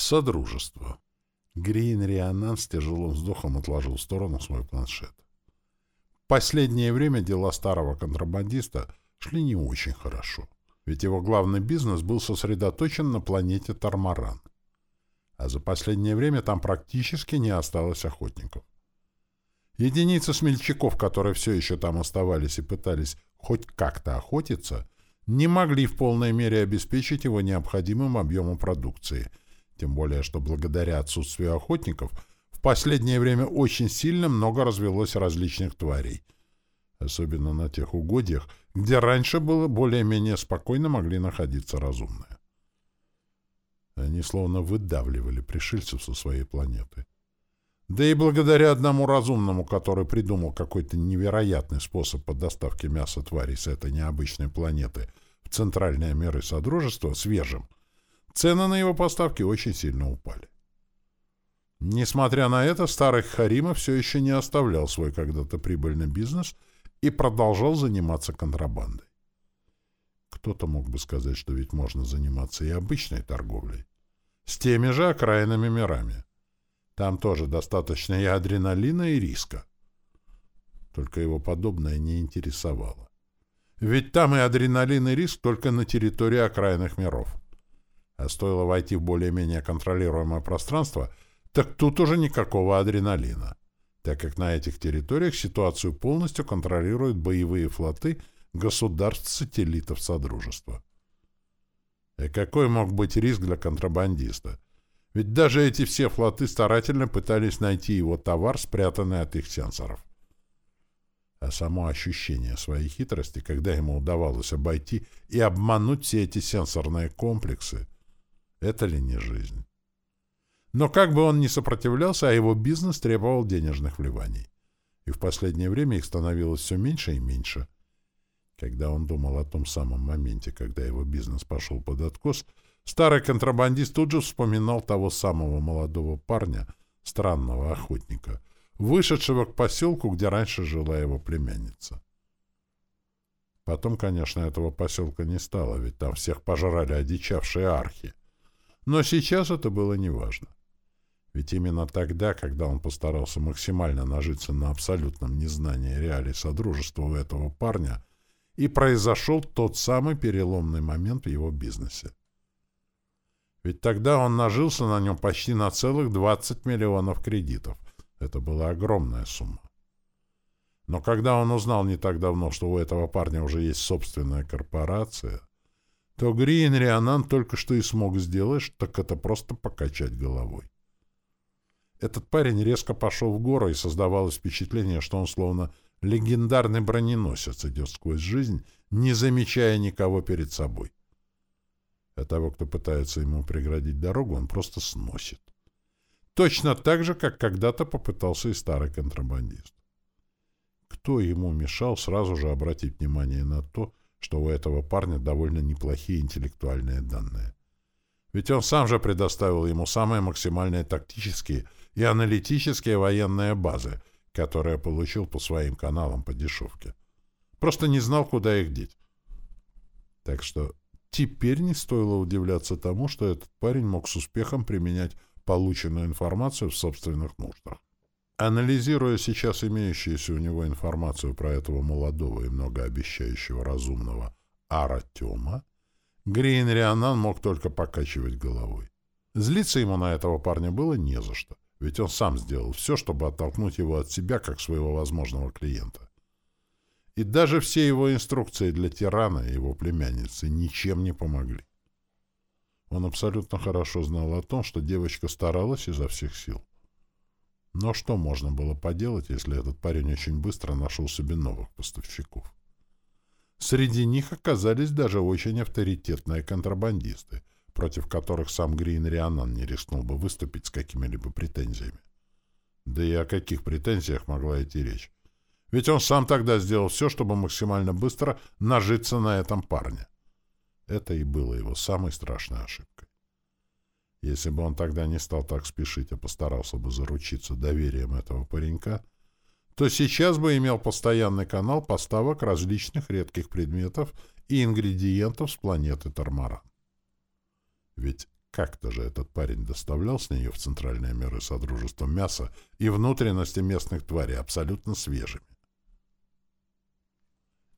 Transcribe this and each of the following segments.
Содружество. Грин Рианан с тяжелым вздохом отложил в сторону свой планшет. Последнее время дела старого контрабандиста шли не очень хорошо, ведь его главный бизнес был сосредоточен на планете Тармаран. А за последнее время там практически не осталось охотников. Единицы смельчаков, которые все еще там оставались и пытались хоть как-то охотиться, не могли в полной мере обеспечить его необходимым объемом продукции, тем более что благодаря отсутствию охотников в последнее время очень сильно много развелось различных тварей, особенно на тех угодьях, где раньше было более-менее спокойно могли находиться разумные. Они словно выдавливали пришельцев со своей планеты. Да и благодаря одному разумному, который придумал какой-то невероятный способ по доставке мяса тварей с этой необычной планеты в центральные миры Содружества свежим, цены на его поставки очень сильно упали. Несмотря на это, старый Харима все еще не оставлял свой когда-то прибыльный бизнес и продолжал заниматься контрабандой. Кто-то мог бы сказать, что ведь можно заниматься и обычной торговлей. С теми же окраинными мирами. Там тоже достаточно и адреналина, и риска. Только его подобное не интересовало. Ведь там и адреналин, и риск только на территории окраинных миров. А стоило войти в более-менее контролируемое пространство, так тут уже никакого адреналина, так как на этих территориях ситуацию полностью контролируют боевые флоты государств-сателлитов Содружества. И какой мог быть риск для контрабандиста? Ведь даже эти все флоты старательно пытались найти его товар, спрятанный от их сенсоров. А само ощущение своей хитрости, когда ему удавалось обойти и обмануть все эти сенсорные комплексы, это ли не жизнь? Но как бы он ни сопротивлялся, а его бизнес требовал денежных вливаний. И в последнее время их становилось все меньше и меньше. Когда он думал о том самом моменте, когда его бизнес пошел под откос — Старый контрабандист тут же вспоминал того самого молодого парня, странного охотника, вышедшего к поселку, где раньше жила его племянница. Потом, конечно, этого поселка не стало, ведь там всех пожрали одичавшие архи. Но сейчас это было неважно. Ведь именно тогда, когда он постарался максимально нажиться на абсолютном незнании реалий Содружества у этого парня, и произошел тот самый переломный момент в его бизнесе. Ведь тогда он нажился на нем почти на целых 20 миллионов кредитов. Это была огромная сумма. Но когда он узнал не так давно, что у этого парня уже есть собственная корпорация, то Грин Рианан только что и смог сделать, так это просто покачать головой. Этот парень резко пошел в гору, и создавалось впечатление, что он словно легендарный броненосец идет сквозь жизнь, не замечая никого перед собой а того, кто пытается ему преградить дорогу, он просто сносит. Точно так же, как когда-то попытался и старый контрабандист. Кто ему мешал сразу же обратить внимание на то, что у этого парня довольно неплохие интеллектуальные данные? Ведь он сам же предоставил ему самые максимальные тактические и аналитические военные базы, которые получил по своим каналам по дешевке. Просто не знал, куда их деть. Так что Теперь не стоило удивляться тому, что этот парень мог с успехом применять полученную информацию в собственных нуждах. Анализируя сейчас имеющуюся у него информацию про этого молодого и многообещающего разумного Аратема, Грин Рианан мог только покачивать головой. Злиться ему на этого парня было не за что, ведь он сам сделал все, чтобы оттолкнуть его от себя как своего возможного клиента. И даже все его инструкции для тирана и его племянницы ничем не помогли. Он абсолютно хорошо знал о том, что девочка старалась изо всех сил. Но что можно было поделать, если этот парень очень быстро нашел себе новых поставщиков? Среди них оказались даже очень авторитетные контрабандисты, против которых сам Грин Рианан не рискнул бы выступить с какими-либо претензиями. Да и о каких претензиях могла идти речь? Ведь он сам тогда сделал все, чтобы максимально быстро нажиться на этом парне. Это и было его самой страшной ошибкой. Если бы он тогда не стал так спешить, а постарался бы заручиться доверием этого паренька, то сейчас бы имел постоянный канал поставок различных редких предметов и ингредиентов с планеты Тормаран. Ведь Как-то же этот парень доставлял с нее в центральные миры Содружества мяса и внутренности местных тварей абсолютно свежими.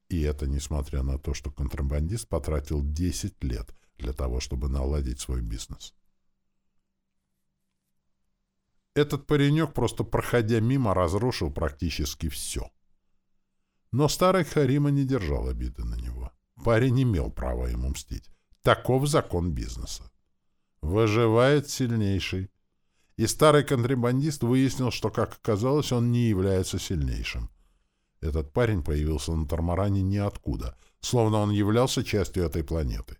И это несмотря на то, что контрабандист потратил 10 лет для того, чтобы наладить свой бизнес. Этот паренек, просто проходя мимо, разрушил практически все. Но старый Харима не держал обиды на него. Парень имел право ему мстить. Таков закон бизнеса. Выживает сильнейший. И старый контрабандист выяснил, что, как оказалось, он не является сильнейшим. Этот парень появился на Тормаране ниоткуда, словно он являлся частью этой планеты.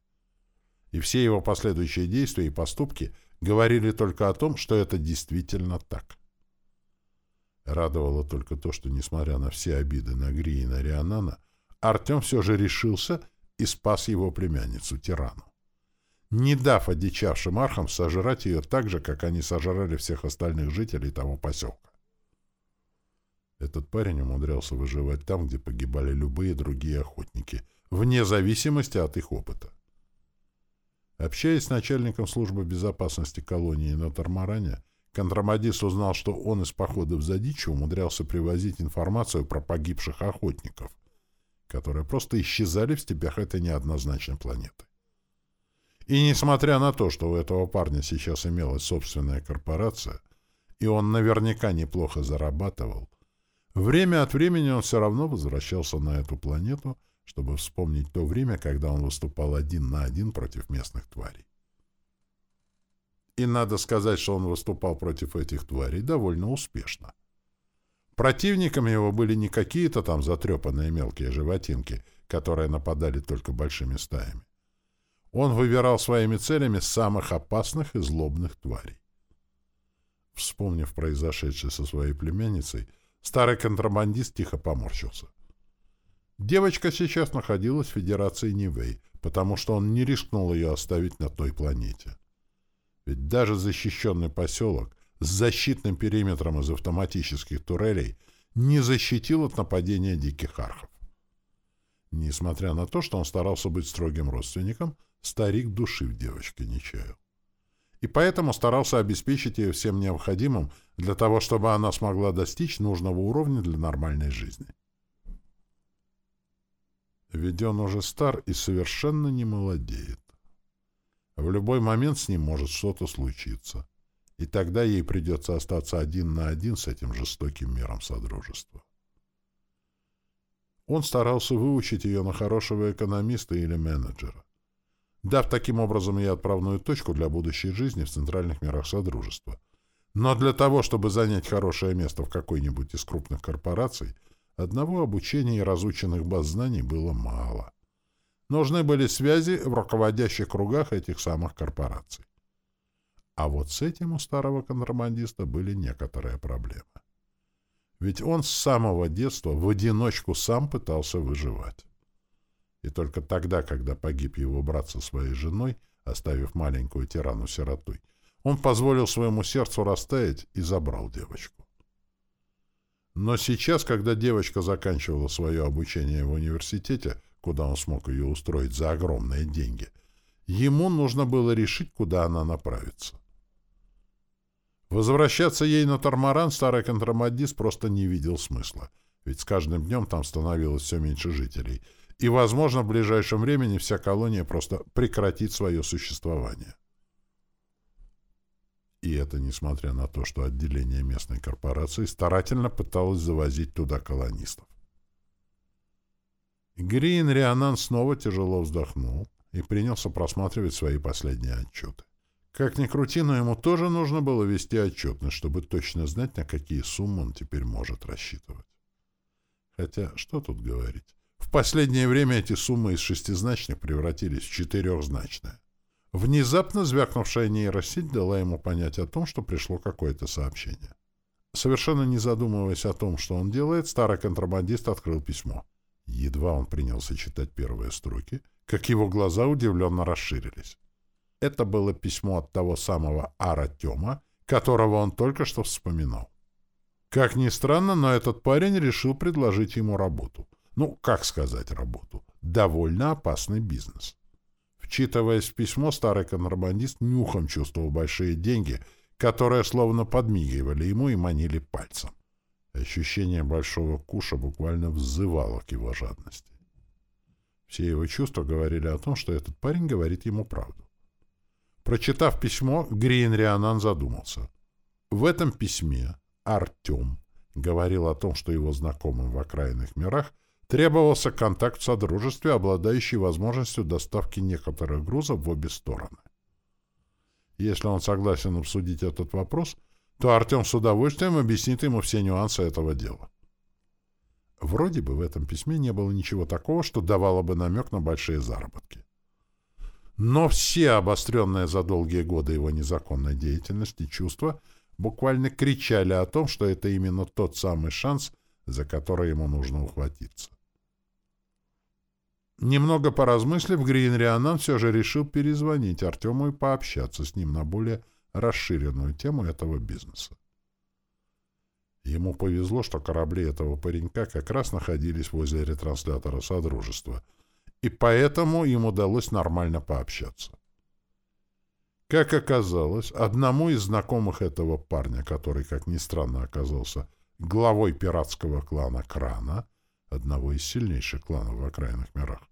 И все его последующие действия и поступки говорили только о том, что это действительно так. Радовало только то, что, несмотря на все обиды на Гри и на Рианана, Артем все же решился и спас его племянницу, тирану. Не дав одичавшим архам сожрать ее так же, как они сожрали всех остальных жителей того поселка. Этот парень умудрялся выживать там, где погибали любые другие охотники, вне зависимости от их опыта. Общаясь с начальником службы безопасности колонии на Тормаране, контрабандист узнал, что он из походов за дичью умудрялся привозить информацию про погибших охотников, которые просто исчезали в степях этой неоднозначной планеты. И несмотря на то, что у этого парня сейчас имелась собственная корпорация, и он наверняка неплохо зарабатывал, Время от времени он все равно возвращался на эту планету, чтобы вспомнить то время, когда он выступал один на один против местных тварей. И надо сказать, что он выступал против этих тварей довольно успешно. Противниками его были не какие-то там затрепанные мелкие животинки, которые нападали только большими стаями. Он выбирал своими целями самых опасных и злобных тварей. Вспомнив произошедшее со своей племянницей, Старый контрабандист тихо поморщился. Девочка сейчас находилась в Федерации Нивэй, потому что он не рискнул ее оставить на той планете. Ведь даже защищенный поселок с защитным периметром из автоматических турелей не защитил от нападения диких архов. Несмотря на то, что он старался быть строгим родственником, старик души в девочке не чаял и поэтому старался обеспечить ее всем необходимым для того, чтобы она смогла достичь нужного уровня для нормальной жизни. Ведь он уже стар и совершенно не молодеет. В любой момент с ним может что-то случиться, и тогда ей придется остаться один на один с этим жестоким миром Содружества. Он старался выучить ее на хорошего экономиста или менеджера дав таким образом ей отправную точку для будущей жизни в центральных мирах Содружества. Но для того, чтобы занять хорошее место в какой-нибудь из крупных корпораций, одного обучения и разученных баз знаний было мало. Нужны были связи в руководящих кругах этих самых корпораций. А вот с этим у старого контрабандиста были некоторые проблемы. Ведь он с самого детства в одиночку сам пытался выживать. И только тогда, когда погиб его брат со своей женой, оставив маленькую тирану сиротой, он позволил своему сердцу растаять и забрал девочку. Но сейчас, когда девочка заканчивала свое обучение в университете, куда он смог ее устроить за огромные деньги, ему нужно было решить, куда она направится. Возвращаться ей на Тормаран старый контрабандист просто не видел смысла, ведь с каждым днем там становилось все меньше жителей — и, возможно, в ближайшем времени вся колония просто прекратит свое существование. И это несмотря на то, что отделение местной корпорации старательно пыталось завозить туда колонистов. Грин Рианан снова тяжело вздохнул и принялся просматривать свои последние отчеты. Как ни крути, но ему тоже нужно было вести отчетность, чтобы точно знать, на какие суммы он теперь может рассчитывать. Хотя, что тут говорить? В последнее время эти суммы из шестизначных превратились в четырехзначные. Внезапно звякнувшая нейросеть дала ему понять о том, что пришло какое-то сообщение. Совершенно не задумываясь о том, что он делает, старый контрабандист открыл письмо. Едва он принялся читать первые строки, как его глаза удивленно расширились. Это было письмо от того самого Аратема, которого он только что вспоминал. Как ни странно, но этот парень решил предложить ему работу — ну, как сказать работу? Довольно опасный бизнес. Вчитываясь в письмо, старый контрабандист нюхом чувствовал большие деньги, которые словно подмигивали ему и манили пальцем. Ощущение большого куша буквально взывало к его жадности. Все его чувства говорили о том, что этот парень говорит ему правду. Прочитав письмо, Грин Рианан задумался. В этом письме Артем говорил о том, что его знакомым в окраинных мирах требовался контакт в Содружестве, обладающий возможностью доставки некоторых грузов в обе стороны. Если он согласен обсудить этот вопрос, то Артем с удовольствием объяснит ему все нюансы этого дела. Вроде бы в этом письме не было ничего такого, что давало бы намек на большие заработки. Но все обостренные за долгие годы его незаконной деятельности чувства буквально кричали о том, что это именно тот самый шанс, за который ему нужно ухватиться. Немного поразмыслив, Гринрианан все же решил перезвонить Артему и пообщаться с ним на более расширенную тему этого бизнеса. Ему повезло, что корабли этого паренька как раз находились возле ретранслятора Содружества, и поэтому им удалось нормально пообщаться. Как оказалось, одному из знакомых этого парня, который, как ни странно, оказался главой пиратского клана Крана, одного из сильнейших кланов в окраинных мирах,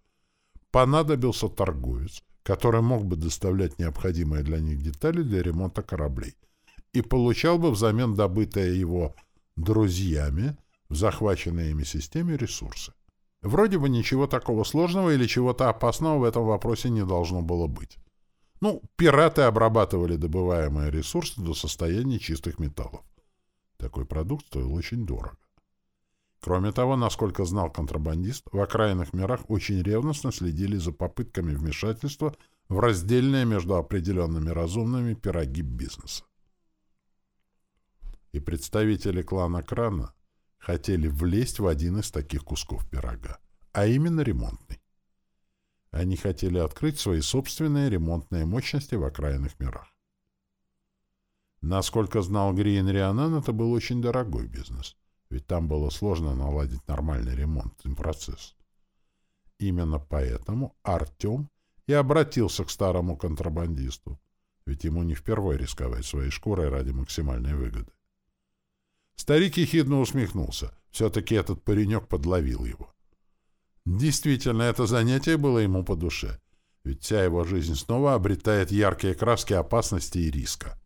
понадобился торговец, который мог бы доставлять необходимые для них детали для ремонта кораблей и получал бы взамен добытое его друзьями в захваченной ими системе ресурсы. Вроде бы ничего такого сложного или чего-то опасного в этом вопросе не должно было быть. Ну, пираты обрабатывали добываемые ресурсы до состояния чистых металлов. Такой продукт стоил очень дорого. Кроме того, насколько знал контрабандист, в окраинных мирах очень ревностно следили за попытками вмешательства в раздельные между определенными разумными пироги бизнеса и представители клана Крана хотели влезть в один из таких кусков пирога, а именно ремонтный. Они хотели открыть свои собственные ремонтные мощности в окраинных мирах. Насколько знал Гриен Рианан, это был очень дорогой бизнес, ведь там было сложно наладить нормальный ремонтный процесс. Именно поэтому Артем и обратился к старому контрабандисту, ведь ему не впервые рисковать своей шкурой ради максимальной выгоды. Старик ехидно усмехнулся. Все-таки этот паренек подловил его. Действительно, это занятие было ему по душе. Ведь вся его жизнь снова обретает яркие краски опасности и риска.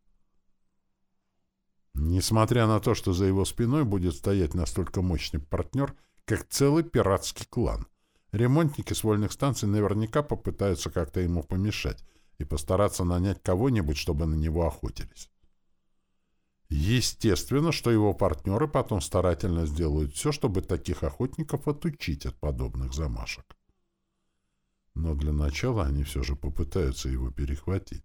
Несмотря на то, что за его спиной будет стоять настолько мощный партнер, как целый пиратский клан, ремонтники с вольных станций наверняка попытаются как-то ему помешать и постараться нанять кого-нибудь, чтобы на него охотились. Естественно, что его партнеры потом старательно сделают все, чтобы таких охотников отучить от подобных замашек. Но для начала они все же попытаются его перехватить.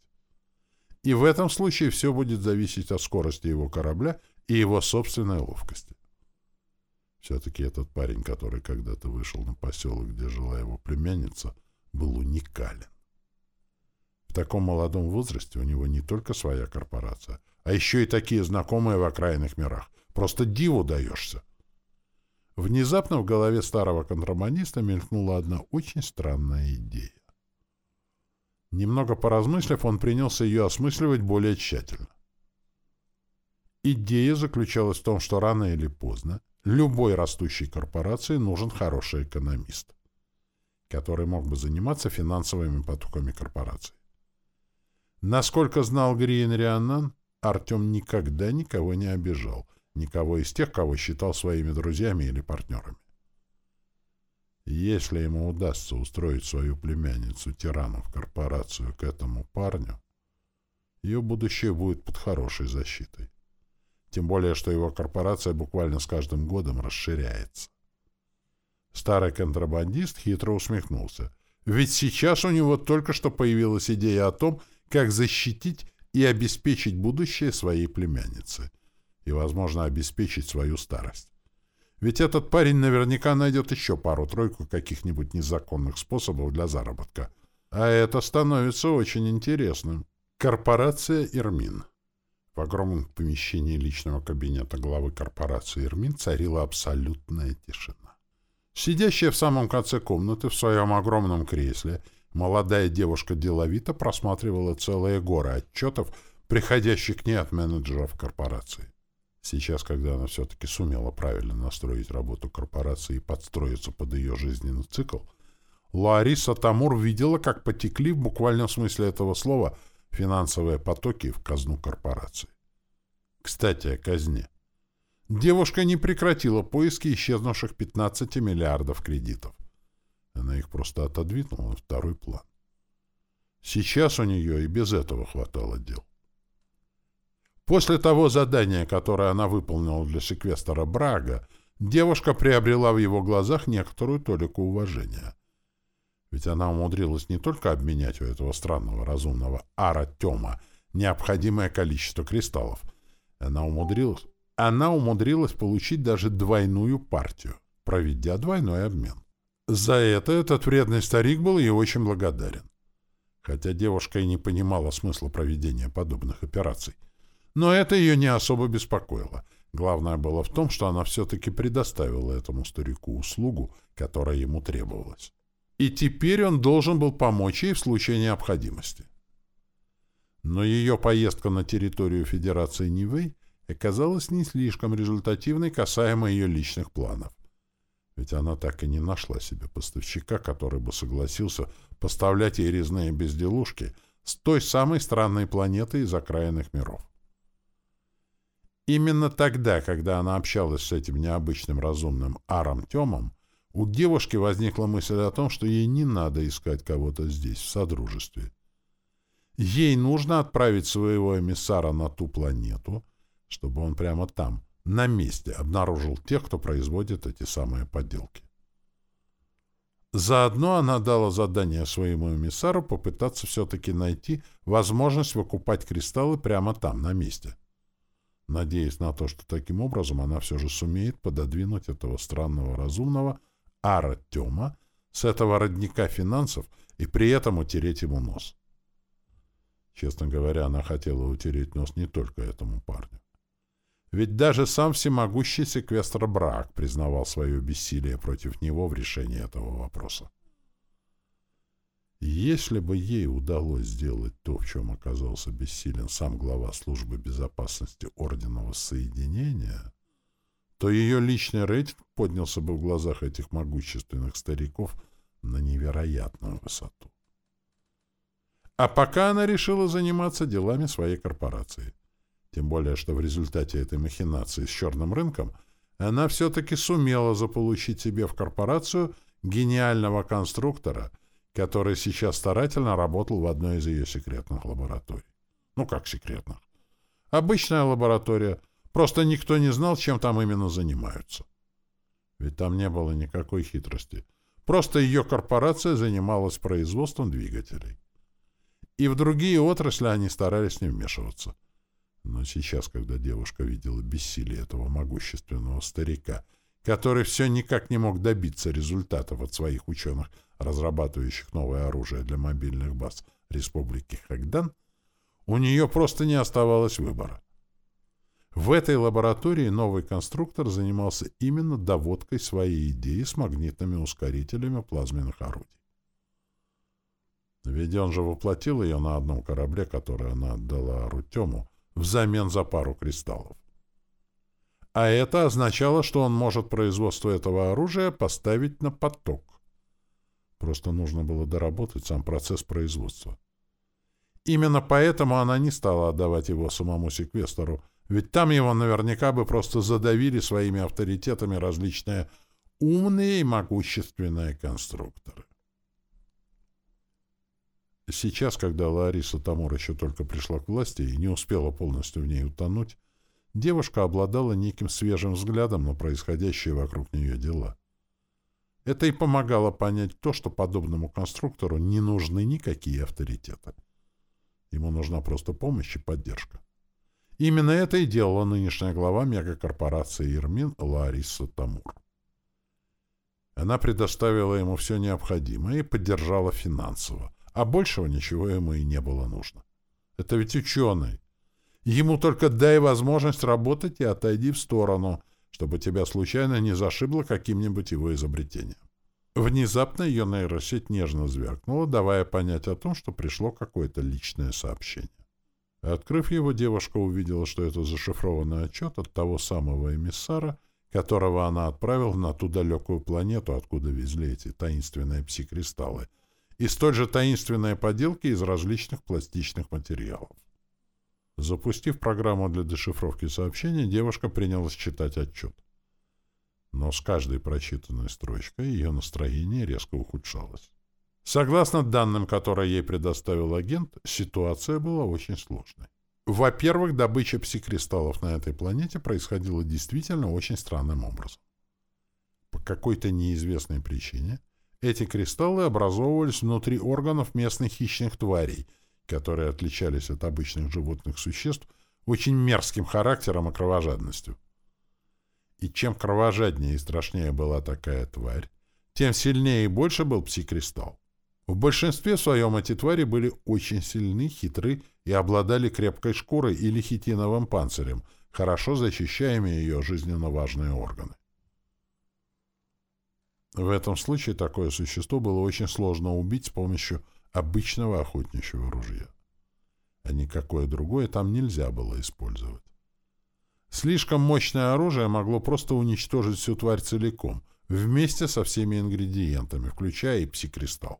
И в этом случае все будет зависеть от скорости его корабля и его собственной ловкости. Все-таки этот парень, который когда-то вышел на поселок, где жила его племянница, был уникален. В таком молодом возрасте у него не только своя корпорация, а еще и такие знакомые в окраинных мирах. Просто диву даешься. Внезапно в голове старого контрабандиста мелькнула одна очень странная идея. Немного поразмыслив, он принялся ее осмысливать более тщательно. Идея заключалась в том, что рано или поздно любой растущей корпорации нужен хороший экономист, который мог бы заниматься финансовыми потоками корпорации. Насколько знал Гриен Рианнан, Артем никогда никого не обижал, никого из тех, кого считал своими друзьями или партнерами. Если ему удастся устроить свою племянницу тирану в корпорацию к этому парню, ее будущее будет под хорошей защитой. Тем более, что его корпорация буквально с каждым годом расширяется. Старый контрабандист хитро усмехнулся. Ведь сейчас у него только что появилась идея о том, как защитить и обеспечить будущее своей племянницы. И, возможно, обеспечить свою старость. Ведь этот парень наверняка найдет еще пару-тройку каких-нибудь незаконных способов для заработка. А это становится очень интересным. Корпорация «Ирмин». В огромном помещении личного кабинета главы корпорации «Ирмин» царила абсолютная тишина. Сидящая в самом конце комнаты в своем огромном кресле Молодая девушка деловито просматривала целые горы отчетов, приходящих к ней от менеджеров корпорации. Сейчас, когда она все-таки сумела правильно настроить работу корпорации и подстроиться под ее жизненный цикл, Лариса Тамур видела, как потекли в буквальном смысле этого слова финансовые потоки в казну корпорации. Кстати, о казне. Девушка не прекратила поиски исчезнувших 15 миллиардов кредитов. Она их просто отодвинула на второй план. Сейчас у нее и без этого хватало дел. После того задания, которое она выполнила для секвестора Брага, девушка приобрела в его глазах некоторую толику уважения. Ведь она умудрилась не только обменять у этого странного разумного Ара Тёма необходимое количество кристаллов, она умудрилась, она умудрилась получить даже двойную партию, проведя двойной обмен. За это этот вредный старик был ей очень благодарен. Хотя девушка и не понимала смысла проведения подобных операций. Но это ее не особо беспокоило. Главное было в том, что она все-таки предоставила этому старику услугу, которая ему требовалась. И теперь он должен был помочь ей в случае необходимости. Но ее поездка на территорию Федерации Нивэй оказалась не слишком результативной касаемо ее личных планов. Ведь она так и не нашла себе поставщика, который бы согласился поставлять ей резные безделушки с той самой странной планеты из окраинных миров. Именно тогда, когда она общалась с этим необычным разумным Аром Тёмом, у девушки возникла мысль о том, что ей не надо искать кого-то здесь, в Содружестве. Ей нужно отправить своего эмиссара на ту планету, чтобы он прямо там, на месте, обнаружил тех, кто производит эти самые подделки. Заодно она дала задание своему эмиссару попытаться все-таки найти возможность выкупать кристаллы прямо там, на месте надеясь на то, что таким образом она все же сумеет пододвинуть этого странного разумного Артема с этого родника финансов и при этом утереть ему нос. Честно говоря, она хотела утереть нос не только этому парню. Ведь даже сам всемогущий секвестр Брак признавал свое бессилие против него в решении этого вопроса. Если бы ей удалось сделать то, в чем оказался бессилен сам глава службы безопасности Ордена Воссоединения, то ее личный рейтинг поднялся бы в глазах этих могущественных стариков на невероятную высоту. А пока она решила заниматься делами своей корпорации. Тем более, что в результате этой махинации с черным рынком она все-таки сумела заполучить себе в корпорацию гениального конструктора — который сейчас старательно работал в одной из ее секретных лабораторий. Ну, как секретных? Обычная лаборатория, просто никто не знал, чем там именно занимаются. Ведь там не было никакой хитрости. Просто ее корпорация занималась производством двигателей. И в другие отрасли они старались не вмешиваться. Но сейчас, когда девушка видела бессилие этого могущественного старика, который все никак не мог добиться результатов от своих ученых разрабатывающих новое оружие для мобильных баз Республики Хагдан, у нее просто не оставалось выбора. В этой лаборатории новый конструктор занимался именно доводкой своей идеи с магнитными ускорителями плазменных орудий. Ведь он же воплотил ее на одном корабле, который она отдала Арутему, взамен за пару кристаллов. А это означало, что он может производство этого оружия поставить на поток. Просто нужно было доработать сам процесс производства. Именно поэтому она не стала отдавать его самому секвестору, ведь там его наверняка бы просто задавили своими авторитетами различные умные и могущественные конструкторы. Сейчас, когда Лариса Тамур еще только пришла к власти и не успела полностью в ней утонуть, девушка обладала неким свежим взглядом на происходящие вокруг нее дела. Это и помогало понять то, что подобному конструктору не нужны никакие авторитеты. Ему нужна просто помощь и поддержка. Именно это и делала нынешняя глава мегакорпорации «Ирмин» Лариса Тамур. Она предоставила ему все необходимое и поддержала финансово, а большего ничего ему и не было нужно. Это ведь ученый. Ему только дай возможность работать и отойди в сторону, чтобы тебя случайно не зашибло каким-нибудь его изобретением. Внезапно ее нейросеть нежно звякнула, давая понять о том, что пришло какое-то личное сообщение. Открыв его, девушка увидела, что это зашифрованный отчет от того самого эмиссара, которого она отправила на ту далекую планету, откуда везли эти таинственные пси-кристаллы, и столь же таинственные поделки из различных пластичных материалов. Запустив программу для дешифровки сообщений, девушка принялась читать отчет. Но с каждой прочитанной строчкой ее настроение резко ухудшалось. Согласно данным, которые ей предоставил агент, ситуация была очень сложной. Во-первых, добыча псикристаллов на этой планете происходила действительно очень странным образом. По какой-то неизвестной причине эти кристаллы образовывались внутри органов местных хищных тварей, которые отличались от обычных животных существ очень мерзким характером и кровожадностью. И чем кровожаднее и страшнее была такая тварь, тем сильнее и больше был псикристалл. В большинстве своем эти твари были очень сильны, хитры и обладали крепкой шкурой или хитиновым панцирем, хорошо защищаемые ее жизненно важные органы. В этом случае такое существо было очень сложно убить с помощью обычного охотничьего ружья. А никакое другое там нельзя было использовать. Слишком мощное оружие могло просто уничтожить всю тварь целиком, вместе со всеми ингредиентами, включая и псикристалл.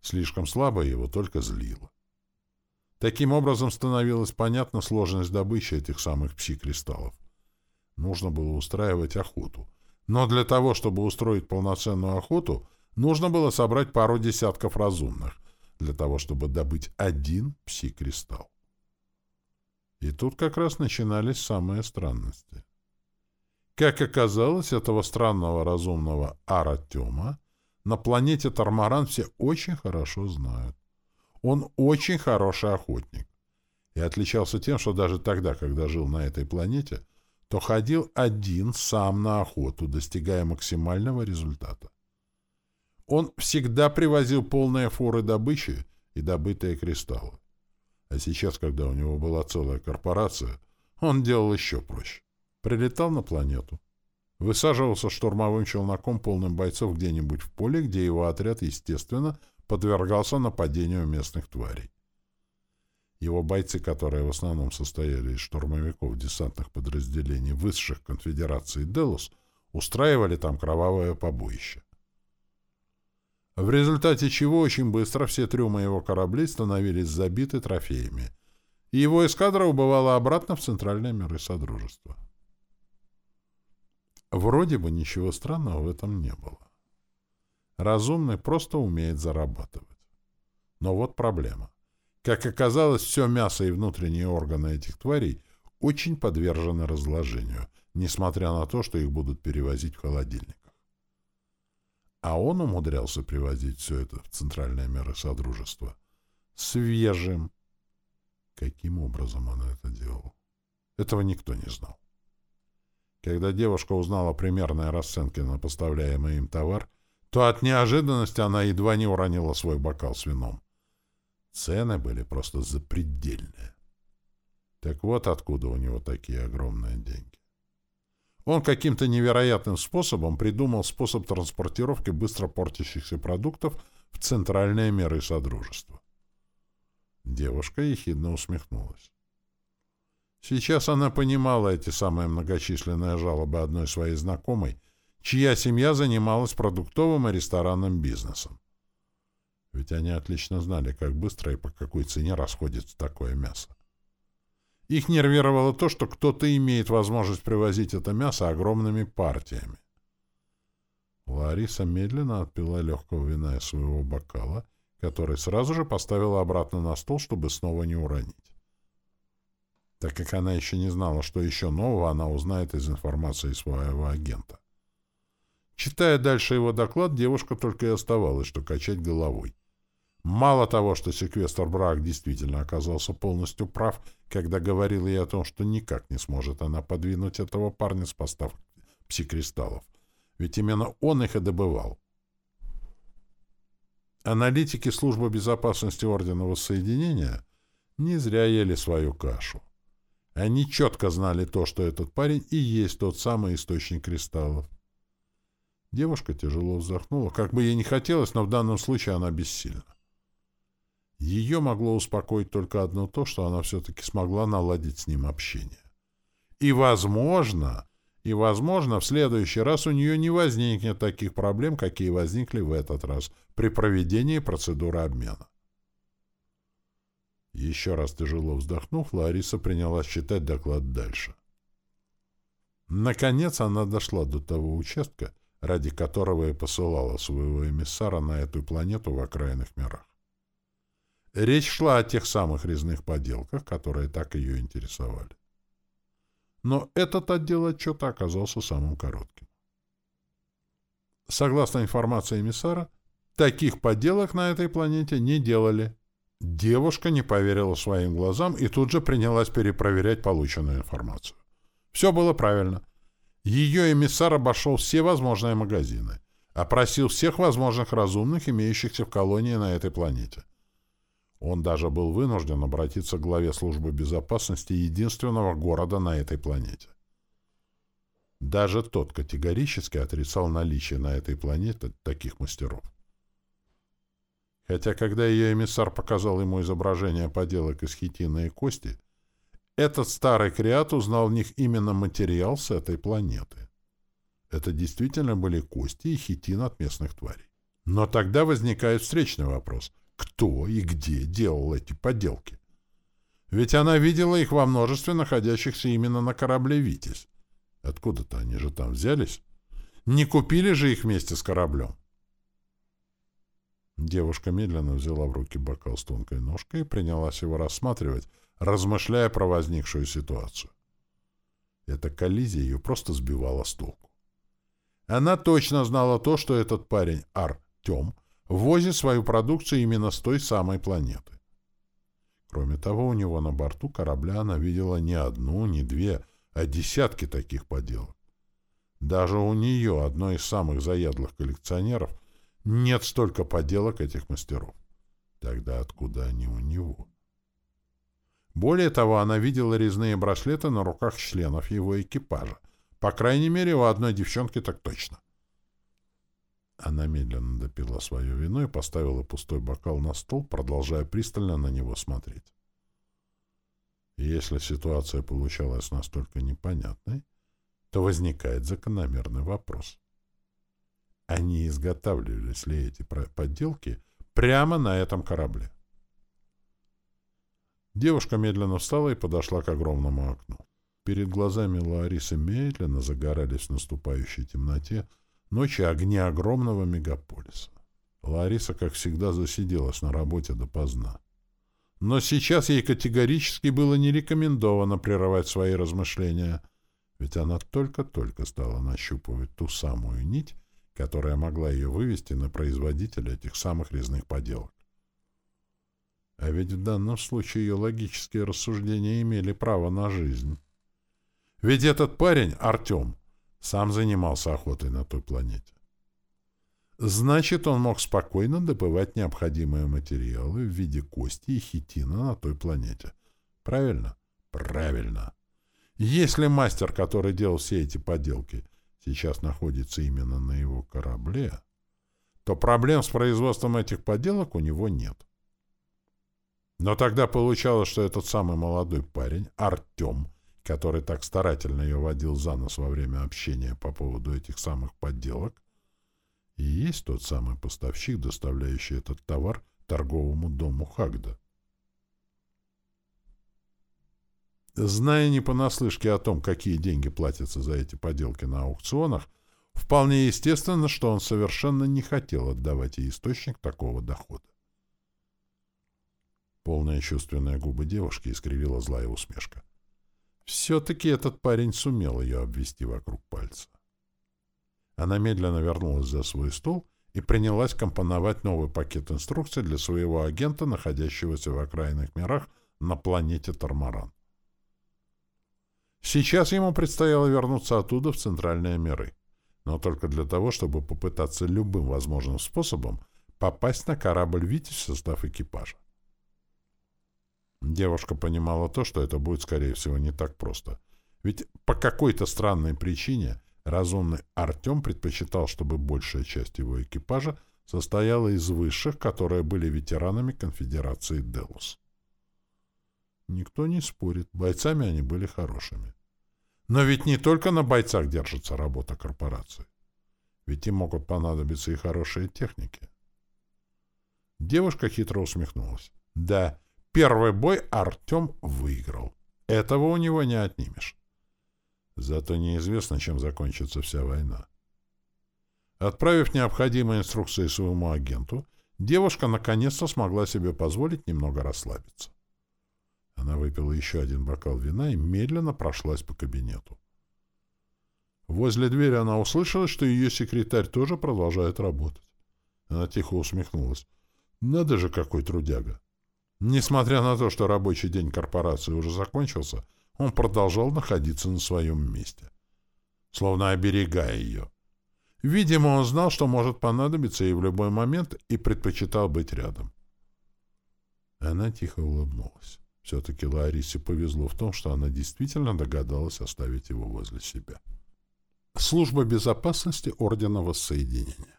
Слишком слабо его только злило. Таким образом становилась понятна сложность добычи этих самых пси-кристаллов. Нужно было устраивать охоту. Но для того, чтобы устроить полноценную охоту, нужно было собрать пару десятков разумных, для того, чтобы добыть один пси-кристалл. И тут как раз начинались самые странности. Как оказалось, этого странного разумного Аратема на планете Тармаран все очень хорошо знают. Он очень хороший охотник. И отличался тем, что даже тогда, когда жил на этой планете, то ходил один сам на охоту, достигая максимального результата. Он всегда привозил полные форы добычи и добытые кристаллы. А сейчас, когда у него была целая корпорация, он делал еще проще. Прилетал на планету, высаживался штурмовым челноком полным бойцов где-нибудь в поле, где его отряд, естественно, подвергался нападению местных тварей. Его бойцы, которые в основном состояли из штурмовиков десантных подразделений высших конфедераций Делос, устраивали там кровавое побоище. В результате чего очень быстро все трюмы его кораблей становились забиты трофеями, и его эскадра убывала обратно в центральные миры Содружества. Вроде бы ничего странного в этом не было. Разумный просто умеет зарабатывать. Но вот проблема. Как оказалось, все мясо и внутренние органы этих тварей очень подвержены разложению, несмотря на то, что их будут перевозить в холодильниках. А он умудрялся привозить все это в центральное меры Содружества свежим. Каким образом он это делал? Этого никто не знал. Когда девушка узнала примерные расценки на поставляемый им товар, то от неожиданности она едва не уронила свой бокал с вином. Цены были просто запредельные. Так вот откуда у него такие огромные деньги. Он каким-то невероятным способом придумал способ транспортировки быстро портящихся продуктов в центральные меры Содружества. Девушка ехидно усмехнулась. Сейчас она понимала эти самые многочисленные жалобы одной своей знакомой, чья семья занималась продуктовым и ресторанным бизнесом. Ведь они отлично знали, как быстро и по какой цене расходится такое мясо. Их нервировало то, что кто-то имеет возможность привозить это мясо огромными партиями. Лариса медленно отпила легкого вина из своего бокала, который сразу же поставила обратно на стол, чтобы снова не уронить. Так как она еще не знала, что еще нового она узнает из информации своего агента. Читая дальше его доклад, девушка только и оставалось, что качать головой. Мало того, что секвестр Брак действительно оказался полностью прав, когда говорил ей о том, что никак не сможет она подвинуть этого парня с поставок псикристаллов, ведь именно он их и добывал. Аналитики Службы безопасности Ордена Воссоединения не зря ели свою кашу. Они четко знали то, что этот парень и есть тот самый источник кристаллов. Девушка тяжело вздохнула. Как бы ей не хотелось, но в данном случае она бессильна. Ее могло успокоить только одно то, что она все-таки смогла наладить с ним общение. И, возможно, и, возможно, в следующий раз у нее не возникнет таких проблем, какие возникли в этот раз при проведении процедуры обмена. Еще раз тяжело вздохнув, Лариса принялась читать доклад дальше. Наконец она дошла до того участка, ради которого и посылала своего эмиссара на эту планету в окраинных мирах. Речь шла о тех самых резных поделках, которые так ее интересовали. Но этот отдел отчета оказался самым коротким. Согласно информации эмиссара, таких поделок на этой планете не делали. Девушка не поверила своим глазам и тут же принялась перепроверять полученную информацию. Все было правильно. Ее эмиссар обошел все возможные магазины, опросил всех возможных разумных, имеющихся в колонии на этой планете. Он даже был вынужден обратиться к главе службы безопасности единственного города на этой планете. Даже тот категорически отрицал наличие на этой планете таких мастеров. Хотя, когда ее эмиссар показал ему изображение поделок из хитина и кости, этот старый креат узнал в них именно материал с этой планеты. Это действительно были кости и хитин от местных тварей. Но тогда возникает встречный вопрос кто и где делал эти подделки. Ведь она видела их во множестве находящихся именно на корабле «Витязь». Откуда-то они же там взялись. Не купили же их вместе с кораблем. Девушка медленно взяла в руки бокал с тонкой ножкой и принялась его рассматривать, размышляя про возникшую ситуацию. Эта коллизия ее просто сбивала с толку. Она точно знала то, что этот парень Артем возит свою продукцию именно с той самой планеты. Кроме того, у него на борту корабля она видела не одну, не две, а десятки таких поделок. Даже у нее, одной из самых заядлых коллекционеров, нет столько поделок этих мастеров. Тогда откуда они у него? Более того, она видела резные браслеты на руках членов его экипажа. По крайней мере, у одной девчонки так точно. Она медленно допила свое вино и поставила пустой бокал на стол, продолжая пристально на него смотреть. Если ситуация получалась настолько непонятной, то возникает закономерный вопрос. Они изготавливались ли эти подделки прямо на этом корабле? Девушка медленно встала и подошла к огромному окну. Перед глазами Ларисы медленно загорались в наступающей темноте Ночи огни огромного мегаполиса. Лариса, как всегда, засиделась на работе допоздна. Но сейчас ей категорически было не рекомендовано прерывать свои размышления, ведь она только-только стала нащупывать ту самую нить, которая могла ее вывести на производителя этих самых резных поделок. А ведь в данном случае ее логические рассуждения имели право на жизнь. Ведь этот парень, Артем, сам занимался охотой на той планете. Значит, он мог спокойно добывать необходимые материалы в виде кости и хитина на той планете. Правильно? Правильно. Если мастер, который делал все эти поделки, сейчас находится именно на его корабле, то проблем с производством этих поделок у него нет. Но тогда получалось, что этот самый молодой парень, Артем, который так старательно ее водил за нос во время общения по поводу этих самых подделок, и есть тот самый поставщик, доставляющий этот товар торговому дому Хагда. Зная не понаслышке о том, какие деньги платятся за эти поделки на аукционах, вполне естественно, что он совершенно не хотел отдавать ей источник такого дохода. Полные чувственные губы девушки искривила злая усмешка. Все-таки этот парень сумел ее обвести вокруг пальца. Она медленно вернулась за свой стол и принялась компоновать новый пакет инструкций для своего агента, находящегося в окраинных мирах на планете Тормаран. Сейчас ему предстояло вернуться оттуда в центральные миры, но только для того, чтобы попытаться любым возможным способом попасть на корабль «Витязь» в состав экипажа. Девушка понимала то, что это будет, скорее всего, не так просто. Ведь по какой-то странной причине Разумный Артем предпочитал, чтобы большая часть его экипажа состояла из высших, которые были ветеранами конфедерации Делус. Никто не спорит, бойцами они были хорошими. Но ведь не только на бойцах держится работа корпорации. Ведь им могут понадобиться и хорошие техники. Девушка хитро усмехнулась. Да, первый бой Артем выиграл. Этого у него не отнимешь. Зато неизвестно, чем закончится вся война. Отправив необходимые инструкции своему агенту, девушка наконец-то смогла себе позволить немного расслабиться. Она выпила еще один бокал вина и медленно прошлась по кабинету. Возле двери она услышала, что ее секретарь тоже продолжает работать. Она тихо усмехнулась. Надо же, какой трудяга. Несмотря на то, что рабочий день корпорации уже закончился, он продолжал находиться на своем месте, словно оберегая ее. Видимо, он знал, что может понадобиться ей в любой момент, и предпочитал быть рядом. Она тихо улыбнулась. Все-таки Ларисе повезло в том, что она действительно догадалась оставить его возле себя. Служба безопасности Ордена Воссоединения.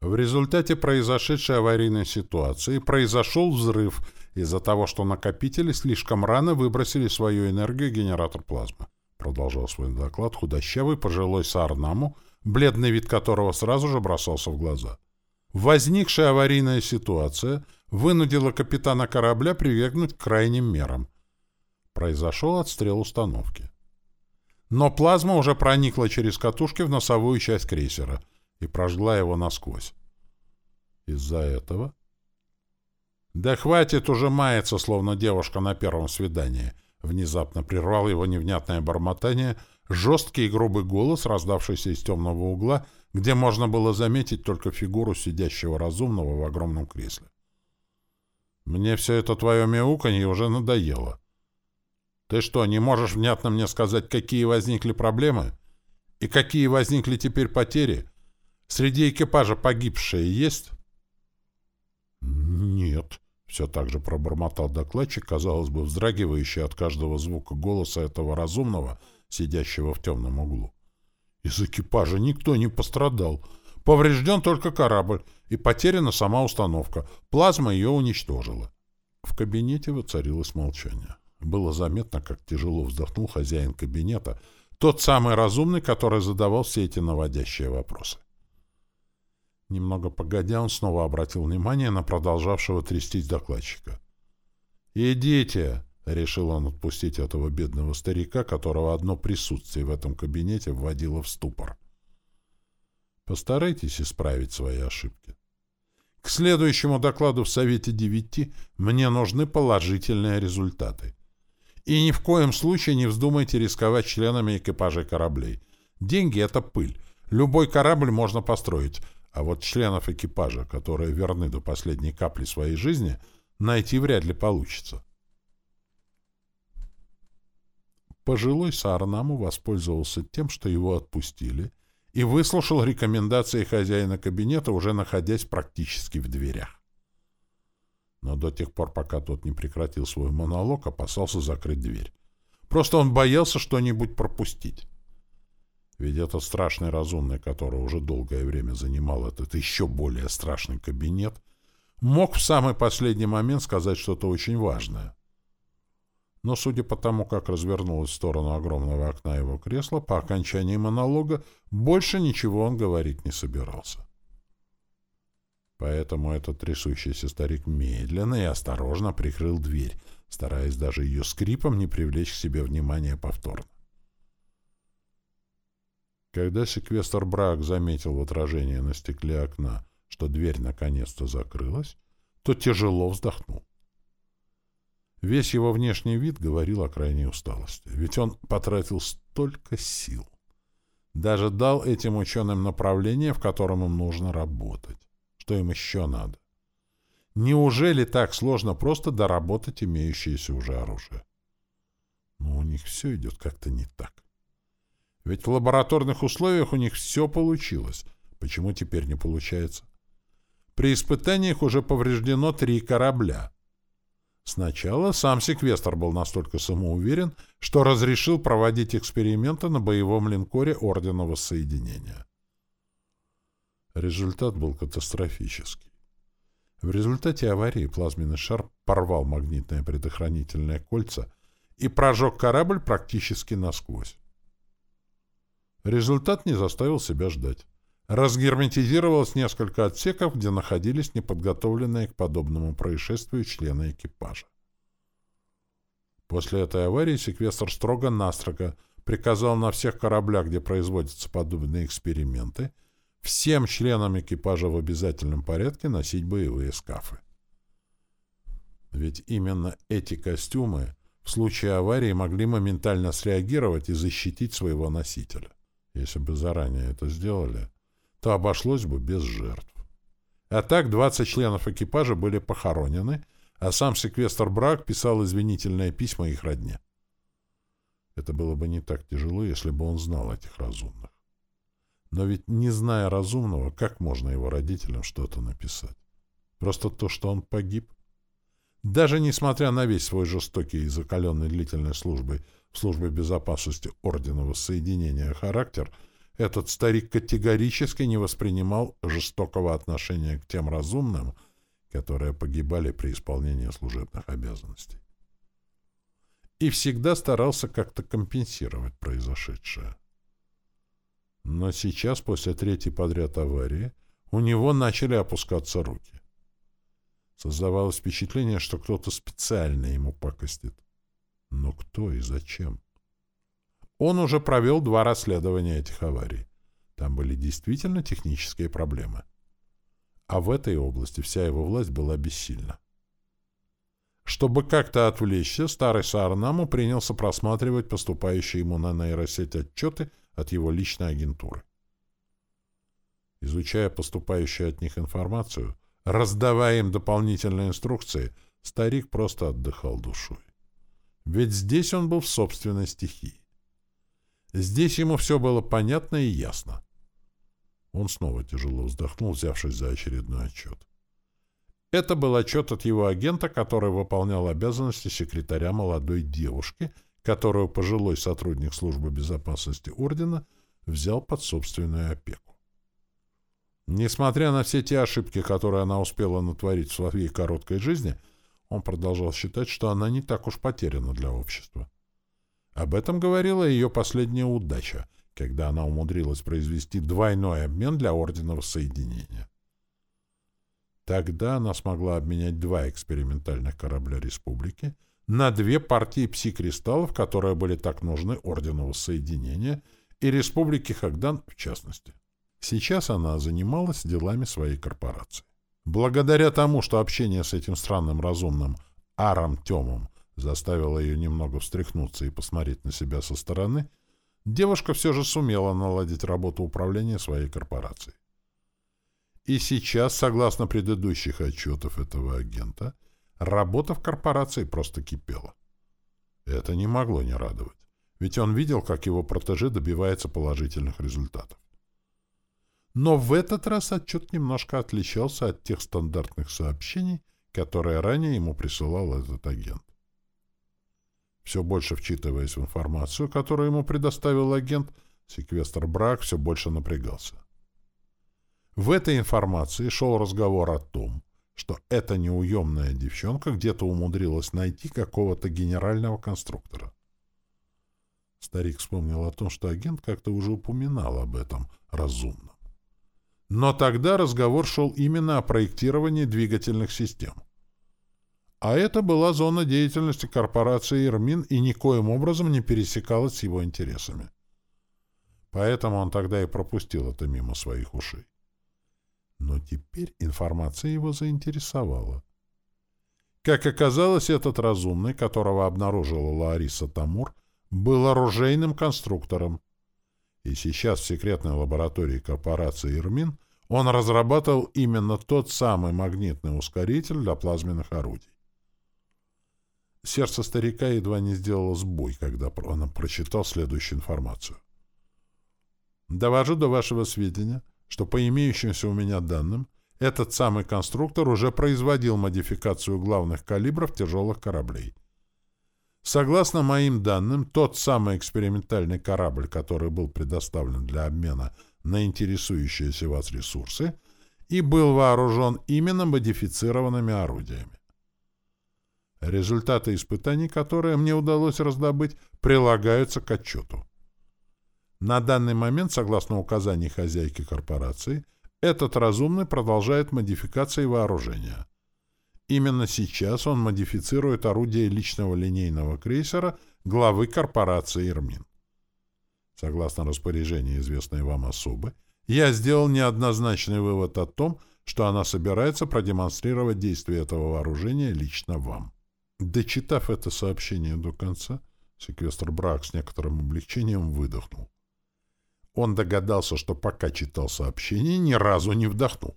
В результате произошедшей аварийной ситуации произошел взрыв из-за того, что накопители слишком рано выбросили свою энергию генератор плазмы. Продолжал свой доклад худощавый пожилой Саарнаму, бледный вид которого сразу же бросался в глаза. Возникшая аварийная ситуация вынудила капитана корабля прибегнуть к крайним мерам. Произошел отстрел установки. Но плазма уже проникла через катушки в носовую часть крейсера — и прожгла его насквозь. Из-за этого... «Да хватит уже маяться, словно девушка на первом свидании!» Внезапно прервал его невнятное бормотание, жесткий и грубый голос, раздавшийся из темного угла, где можно было заметить только фигуру сидящего разумного в огромном кресле. «Мне все это твое мяуканье уже надоело. Ты что, не можешь внятно мне сказать, какие возникли проблемы? И какие возникли теперь потери?» Среди экипажа погибшие есть? Нет, все так же пробормотал докладчик, казалось бы, вздрагивающий от каждого звука голоса этого разумного, сидящего в темном углу. Из экипажа никто не пострадал. Поврежден только корабль, и потеряна сама установка. Плазма ее уничтожила. В кабинете воцарилось молчание. Было заметно, как тяжело вздохнул хозяин кабинета, тот самый разумный, который задавал все эти наводящие вопросы. Немного погодя, он снова обратил внимание на продолжавшего трястись докладчика. «Идите!» — решил он отпустить этого бедного старика, которого одно присутствие в этом кабинете вводило в ступор. «Постарайтесь исправить свои ошибки. К следующему докладу в Совете Девяти мне нужны положительные результаты. И ни в коем случае не вздумайте рисковать членами экипажей кораблей. Деньги — это пыль. Любой корабль можно построить — а вот членов экипажа, которые верны до последней капли своей жизни, найти вряд ли получится. Пожилой Саарнаму воспользовался тем, что его отпустили, и выслушал рекомендации хозяина кабинета, уже находясь практически в дверях. Но до тех пор, пока тот не прекратил свой монолог, опасался закрыть дверь. Просто он боялся что-нибудь пропустить. Ведь этот страшный разумный, который уже долгое время занимал этот еще более страшный кабинет, мог в самый последний момент сказать что-то очень важное. Но, судя по тому, как развернулось в сторону огромного окна его кресла, по окончании монолога больше ничего он говорить не собирался. Поэтому этот трясущийся старик медленно и осторожно прикрыл дверь, стараясь даже ее скрипом не привлечь к себе внимание повторно. Когда секвестр Брак заметил в отражении на стекле окна, что дверь наконец-то закрылась, то тяжело вздохнул. Весь его внешний вид говорил о крайней усталости, ведь он потратил столько сил. Даже дал этим ученым направление, в котором им нужно работать. Что им еще надо? Неужели так сложно просто доработать имеющееся уже оружие? Но у них все идет как-то не так. Ведь в лабораторных условиях у них все получилось. Почему теперь не получается? При испытаниях уже повреждено три корабля. Сначала сам секвестр был настолько самоуверен, что разрешил проводить эксперименты на боевом линкоре Ордена Воссоединения. Результат был катастрофический. В результате аварии плазменный шар порвал магнитное предохранительное кольца и прожег корабль практически насквозь. Результат не заставил себя ждать. Разгерметизировалось несколько отсеков, где находились неподготовленные к подобному происшествию члены экипажа. После этой аварии секвестр строго-настрого приказал на всех кораблях, где производятся подобные эксперименты, всем членам экипажа в обязательном порядке носить боевые скафы. Ведь именно эти костюмы в случае аварии могли моментально среагировать и защитить своего носителя. Если бы заранее это сделали, то обошлось бы без жертв. А так 20 членов экипажа были похоронены, а сам секвестр Брак писал извинительное письма их родне. Это было бы не так тяжело, если бы он знал этих разумных. Но ведь, не зная разумного, как можно его родителям что-то написать? Просто то, что он погиб? Даже несмотря на весь свой жестокий и закаленный длительной службой в службе безопасности Ордена Воссоединения характер, этот старик категорически не воспринимал жестокого отношения к тем разумным, которые погибали при исполнении служебных обязанностей. И всегда старался как-то компенсировать произошедшее. Но сейчас, после третьей подряд аварии, у него начали опускаться руки. Создавалось впечатление, что кто-то специально ему пакостит. Но кто и зачем? Он уже провел два расследования этих аварий. Там были действительно технические проблемы. А в этой области вся его власть была бессильна. Чтобы как-то отвлечься, старый Саарнаму принялся просматривать поступающие ему на нейросеть отчеты от его личной агентуры. Изучая поступающую от них информацию, Раздавая им дополнительные инструкции, старик просто отдыхал душой. Ведь здесь он был в собственной стихии. Здесь ему все было понятно и ясно. Он снова тяжело вздохнул, взявшись за очередной отчет. Это был отчет от его агента, который выполнял обязанности секретаря молодой девушки, которую пожилой сотрудник службы безопасности Ордена взял под собственную опеку. Несмотря на все те ошибки, которые она успела натворить в своей короткой жизни, он продолжал считать, что она не так уж потеряна для общества. Об этом говорила ее последняя удача, когда она умудрилась произвести двойной обмен для Ордена Соединения. Тогда она смогла обменять два экспериментальных корабля Республики на две партии пси-кристаллов, которые были так нужны Ордену Соединения и Республике Хагдан в частности. Сейчас она занималась делами своей корпорации. Благодаря тому, что общение с этим странным разумным Аром Темом заставило ее немного встряхнуться и посмотреть на себя со стороны, девушка все же сумела наладить работу управления своей корпорацией. И сейчас, согласно предыдущих отчетов этого агента, работа в корпорации просто кипела. Это не могло не радовать, ведь он видел, как его протеже добивается положительных результатов. Но в этот раз отчет немножко отличался от тех стандартных сообщений, которые ранее ему присылал этот агент. Все больше вчитываясь в информацию, которую ему предоставил агент, секвестр Брак все больше напрягался. В этой информации шел разговор о том, что эта неуемная девчонка где-то умудрилась найти какого-то генерального конструктора. Старик вспомнил о том, что агент как-то уже упоминал об этом разумно. Но тогда разговор шел именно о проектировании двигательных систем. А это была зона деятельности корпорации «Ирмин» и никоим образом не пересекалась с его интересами. Поэтому он тогда и пропустил это мимо своих ушей. Но теперь информация его заинтересовала. Как оказалось, этот разумный, которого обнаружила Лариса Тамур, был оружейным конструктором, и сейчас в секретной лаборатории корпорации «Ирмин» он разрабатывал именно тот самый магнитный ускоритель для плазменных орудий. Сердце старика едва не сделало сбой, когда он прочитал следующую информацию. «Довожу до вашего сведения, что по имеющимся у меня данным, этот самый конструктор уже производил модификацию главных калибров тяжелых кораблей. Согласно моим данным, тот самый экспериментальный корабль, который был предоставлен для обмена на интересующиеся вас ресурсы, и был вооружен именно модифицированными орудиями. Результаты испытаний, которые мне удалось раздобыть, прилагаются к отчету. На данный момент, согласно указаний хозяйки корпорации, этот разумный продолжает модификации вооружения. Именно сейчас он модифицирует орудие личного линейного крейсера главы корпорации «Ирмин». Согласно распоряжению известной вам особы, я сделал неоднозначный вывод о том, что она собирается продемонстрировать действие этого вооружения лично вам. Дочитав это сообщение до конца, секвестр Брак с некоторым облегчением выдохнул. Он догадался, что пока читал сообщение, ни разу не вдохнул.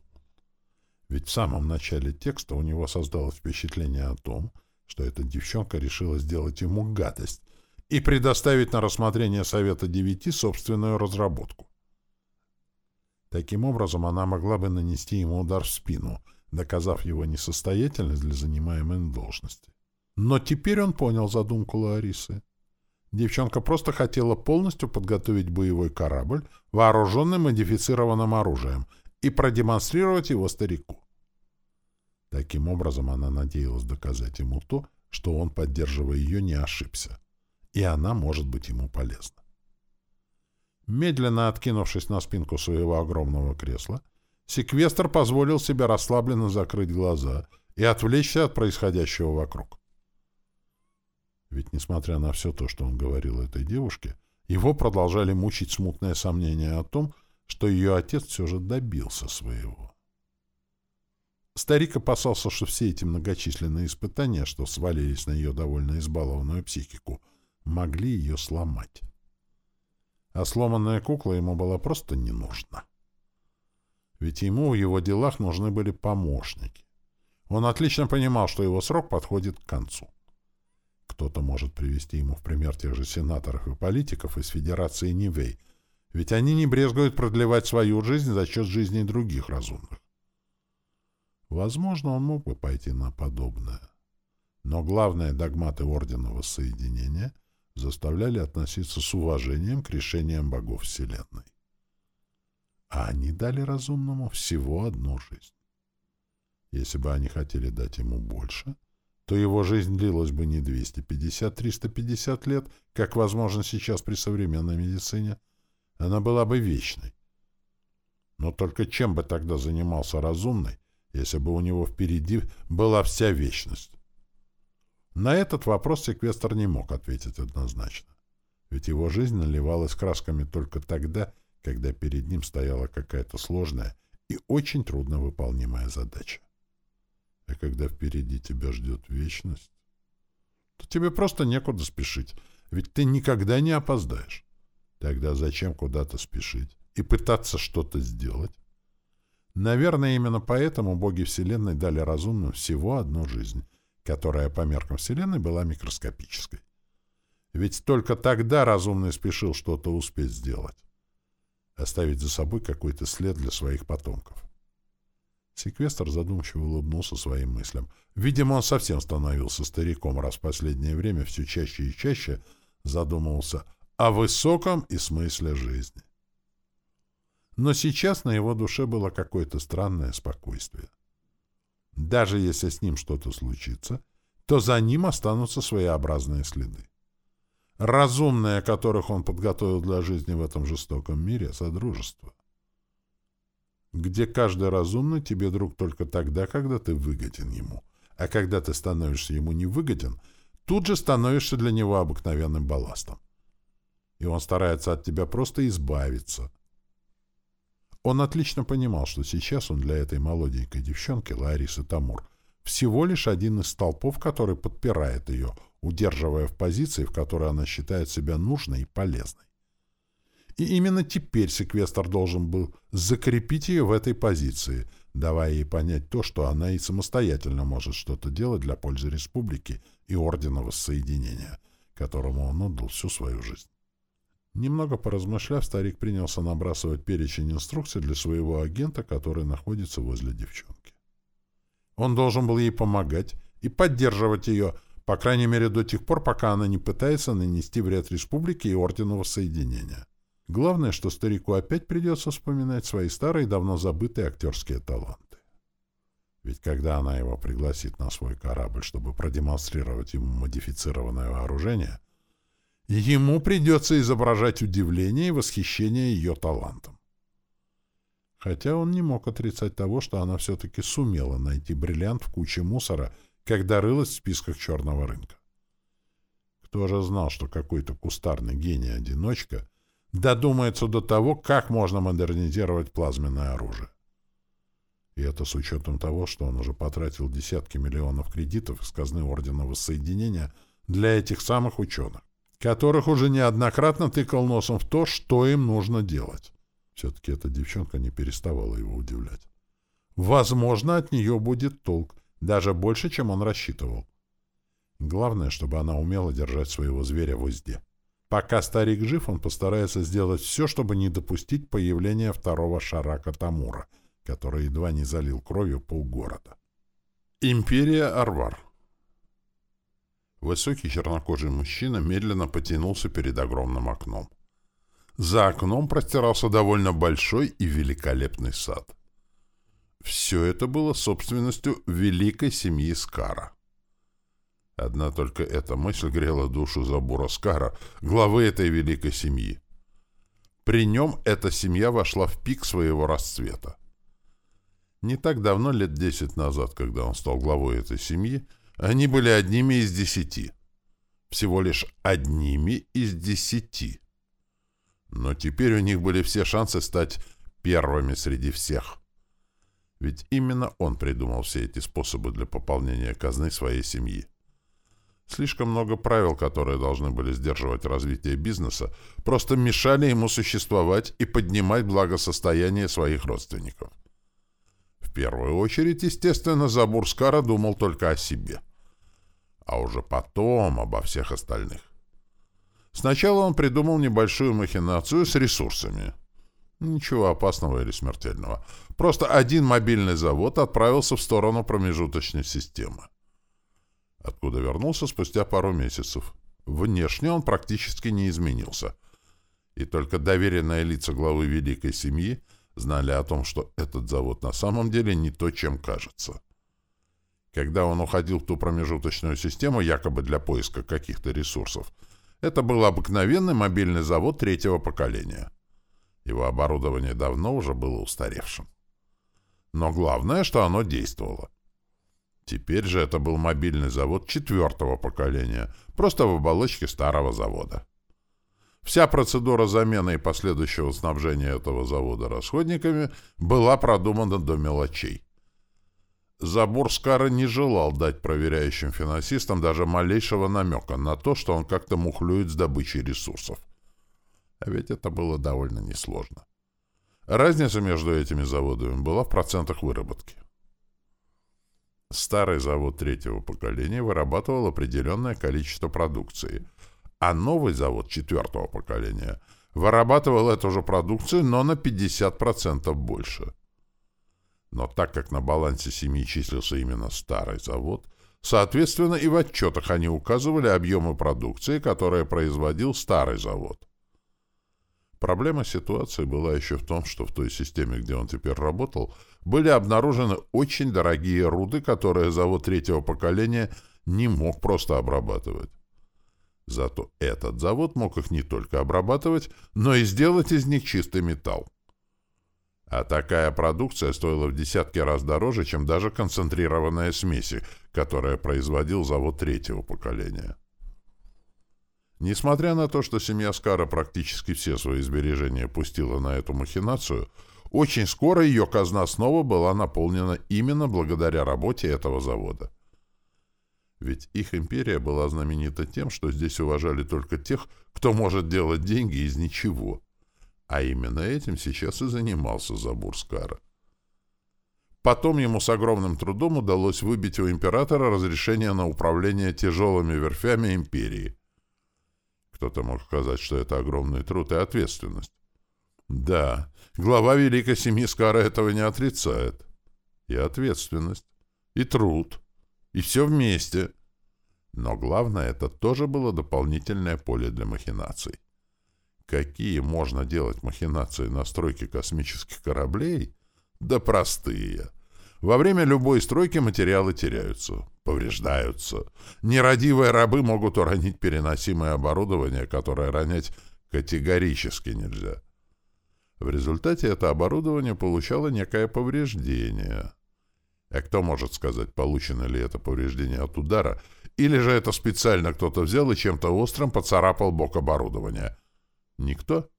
Ведь в самом начале текста у него создалось впечатление о том, что эта девчонка решила сделать ему гадость и предоставить на рассмотрение Совета Девяти собственную разработку. Таким образом, она могла бы нанести ему удар в спину, доказав его несостоятельность для занимаемой должности. Но теперь он понял задумку Ларисы. Девчонка просто хотела полностью подготовить боевой корабль, вооруженный модифицированным оружием, и продемонстрировать его старику. Таким образом, она надеялась доказать ему то, что он, поддерживая ее, не ошибся, и она может быть ему полезна. Медленно откинувшись на спинку своего огромного кресла, секвестр позволил себе расслабленно закрыть глаза и отвлечься от происходящего вокруг. Ведь, несмотря на все то, что он говорил этой девушке, его продолжали мучить смутные сомнения о том, что ее отец все же добился своего. Старик опасался, что все эти многочисленные испытания, что свалились на ее довольно избалованную психику, могли ее сломать. А сломанная кукла ему была просто не нужна. Ведь ему в его делах нужны были помощники. Он отлично понимал, что его срок подходит к концу. Кто-то может привести ему в пример тех же сенаторов и политиков из Федерации Нивей, ведь они не брезгуют продлевать свою жизнь за счет жизни других разумных. Возможно, он мог бы пойти на подобное. Но главные догматы Ордена Воссоединения заставляли относиться с уважением к решениям богов Вселенной. А они дали разумному всего одну жизнь. Если бы они хотели дать ему больше — то его жизнь длилась бы не 250-350 лет, как возможно сейчас при современной медицине. Она была бы вечной. Но только чем бы тогда занимался разумный, если бы у него впереди была вся вечность? На этот вопрос секвестр не мог ответить однозначно. Ведь его жизнь наливалась красками только тогда, когда перед ним стояла какая-то сложная и очень трудновыполнимая задача. А когда впереди тебя ждет вечность, то тебе просто некуда спешить, ведь ты никогда не опоздаешь. Тогда зачем куда-то спешить и пытаться что-то сделать? Наверное, именно поэтому боги Вселенной дали разумным всего одну жизнь, которая по меркам Вселенной была микроскопической. Ведь только тогда разумный спешил что-то успеть сделать. Оставить за собой какой-то след для своих потомков. Секвестр задумчиво улыбнулся своим мыслям. Видимо, он совсем становился стариком, раз в последнее время все чаще и чаще задумывался о высоком и смысле жизни. Но сейчас на его душе было какое-то странное спокойствие. Даже если с ним что-то случится, то за ним останутся своеобразные следы. Разумные, которых он подготовил для жизни в этом жестоком мире, — содружество где каждый разумный тебе друг только тогда, когда ты выгоден ему. А когда ты становишься ему невыгоден, тут же становишься для него обыкновенным балластом. И он старается от тебя просто избавиться. Он отлично понимал, что сейчас он для этой молоденькой девчонки, Ларисы Тамур, всего лишь один из столпов, который подпирает ее, удерживая в позиции, в которой она считает себя нужной и полезной. И именно теперь секвестр должен был закрепить ее в этой позиции, давая ей понять то, что она и самостоятельно может что-то делать для пользы республики и Ордена Воссоединения, которому он отдал всю свою жизнь. Немного поразмышляв, старик принялся набрасывать перечень инструкций для своего агента, который находится возле девчонки. Он должен был ей помогать и поддерживать ее, по крайней мере до тех пор, пока она не пытается нанести вред республике и ордену воссоединения. Главное, что старику опять придется вспоминать свои старые, давно забытые актерские таланты. Ведь когда она его пригласит на свой корабль, чтобы продемонстрировать ему модифицированное вооружение, ему придется изображать удивление и восхищение ее талантом. Хотя он не мог отрицать того, что она все-таки сумела найти бриллиант в куче мусора, когда рылась в списках черного рынка. Кто же знал, что какой-то кустарный гений-одиночка додумается до того, как можно модернизировать плазменное оружие? И это с учетом того, что он уже потратил десятки миллионов кредитов из казны Ордена Воссоединения для этих самых ученых, которых уже неоднократно тыкал носом в то, что им нужно делать. Все-таки эта девчонка не переставала его удивлять. Возможно, от нее будет толк, даже больше, чем он рассчитывал. Главное, чтобы она умела держать своего зверя в узде. Пока старик жив, он постарается сделать все, чтобы не допустить появления второго Шарака Тамура — который едва не залил кровью полгорода. Империя Арвар Высокий чернокожий мужчина медленно потянулся перед огромным окном. За окном простирался довольно большой и великолепный сад. Все это было собственностью великой семьи Скара. Одна только эта мысль грела душу Забура Скара, главы этой великой семьи. При нем эта семья вошла в пик своего расцвета. Не так давно, лет десять назад, когда он стал главой этой семьи, они были одними из десяти. Всего лишь одними из десяти. Но теперь у них были все шансы стать первыми среди всех. Ведь именно он придумал все эти способы для пополнения казны своей семьи. Слишком много правил, которые должны были сдерживать развитие бизнеса, просто мешали ему существовать и поднимать благосостояние своих родственников. В первую очередь, естественно, Забурскара думал только о себе. А уже потом обо всех остальных. Сначала он придумал небольшую махинацию с ресурсами. Ничего опасного или смертельного. Просто один мобильный завод отправился в сторону промежуточной системы. Откуда вернулся спустя пару месяцев. Внешне он практически не изменился. И только доверенные лица главы великой семьи — знали о том, что этот завод на самом деле не то, чем кажется. Когда он уходил в ту промежуточную систему, якобы для поиска каких-то ресурсов, это был обыкновенный мобильный завод третьего поколения. Его оборудование давно уже было устаревшим. Но главное, что оно действовало. Теперь же это был мобильный завод четвертого поколения, просто в оболочке старого завода. Вся процедура замены и последующего снабжения этого завода расходниками была продумана до мелочей. Забор Скара не желал дать проверяющим финансистам даже малейшего намека на то, что он как-то мухлюет с добычей ресурсов. А ведь это было довольно несложно. Разница между этими заводами была в процентах выработки. Старый завод третьего поколения вырабатывал определенное количество продукции — а новый завод четвертого поколения вырабатывал эту же продукцию, но на 50% больше. Но так как на балансе семьи числился именно старый завод, соответственно и в отчетах они указывали объемы продукции, которые производил старый завод. Проблема ситуации была еще в том, что в той системе, где он теперь работал, были обнаружены очень дорогие руды, которые завод третьего поколения не мог просто обрабатывать. Зато этот завод мог их не только обрабатывать, но и сделать из них чистый металл. А такая продукция стоила в десятки раз дороже, чем даже концентрированная смеси, которая производил завод третьего поколения. Несмотря на то, что семья Скара практически все свои сбережения пустила на эту махинацию, очень скоро ее казна снова была наполнена именно благодаря работе этого завода. Ведь их империя была знаменита тем, что здесь уважали только тех, кто может делать деньги из ничего. А именно этим сейчас и занимался Забурскара. Потом ему с огромным трудом удалось выбить у императора разрешение на управление тяжелыми верфями империи. Кто-то мог сказать, что это огромный труд и ответственность. Да, глава великой семьи Скара этого не отрицает. И ответственность, и труд, и все вместе. Но главное, это тоже было дополнительное поле для махинаций. Какие можно делать махинации на стройке космических кораблей? Да простые. Во время любой стройки материалы теряются, повреждаются. Нерадивые рабы могут уронить переносимое оборудование, которое ронять категорически нельзя. В результате это оборудование получало некое повреждение. А кто может сказать, получено ли это повреждение от удара, или же это специально кто-то взял и чем-то острым поцарапал бок оборудования? Никто?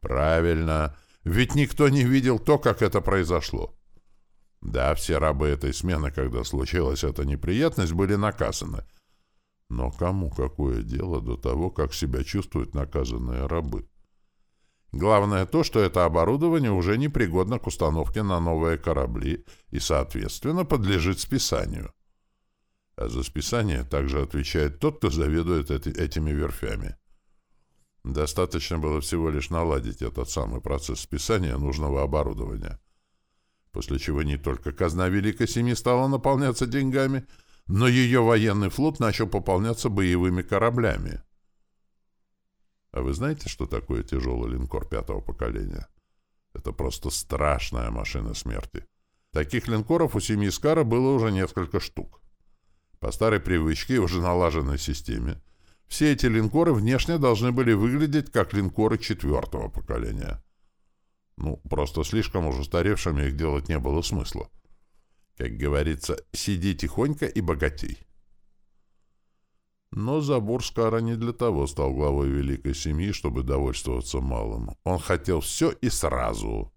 Правильно. Ведь никто не видел то, как это произошло. Да, все рабы этой смены, когда случилась эта неприятность, были наказаны. Но кому какое дело до того, как себя чувствуют наказанные рабы? Главное то, что это оборудование уже непригодно к установке на новые корабли и, соответственно, подлежит списанию. А за списание также отвечает тот, кто заведует эти, этими верфями. Достаточно было всего лишь наладить этот самый процесс списания нужного оборудования. После чего не только казна Великой Семьи стала наполняться деньгами, но ее военный флот начал пополняться боевыми кораблями. А вы знаете, что такое тяжелый линкор пятого поколения? Это просто страшная машина смерти. Таких линкоров у семьи Скара было уже несколько штук. По старой привычке и уже налаженной системе все эти линкоры внешне должны были выглядеть как линкоры четвертого поколения. Ну, просто слишком уж устаревшими их делать не было смысла. Как говорится, сиди тихонько и богатей. Но Забурскара не для того стал главой великой семьи, чтобы довольствоваться малым. Он хотел все и сразу.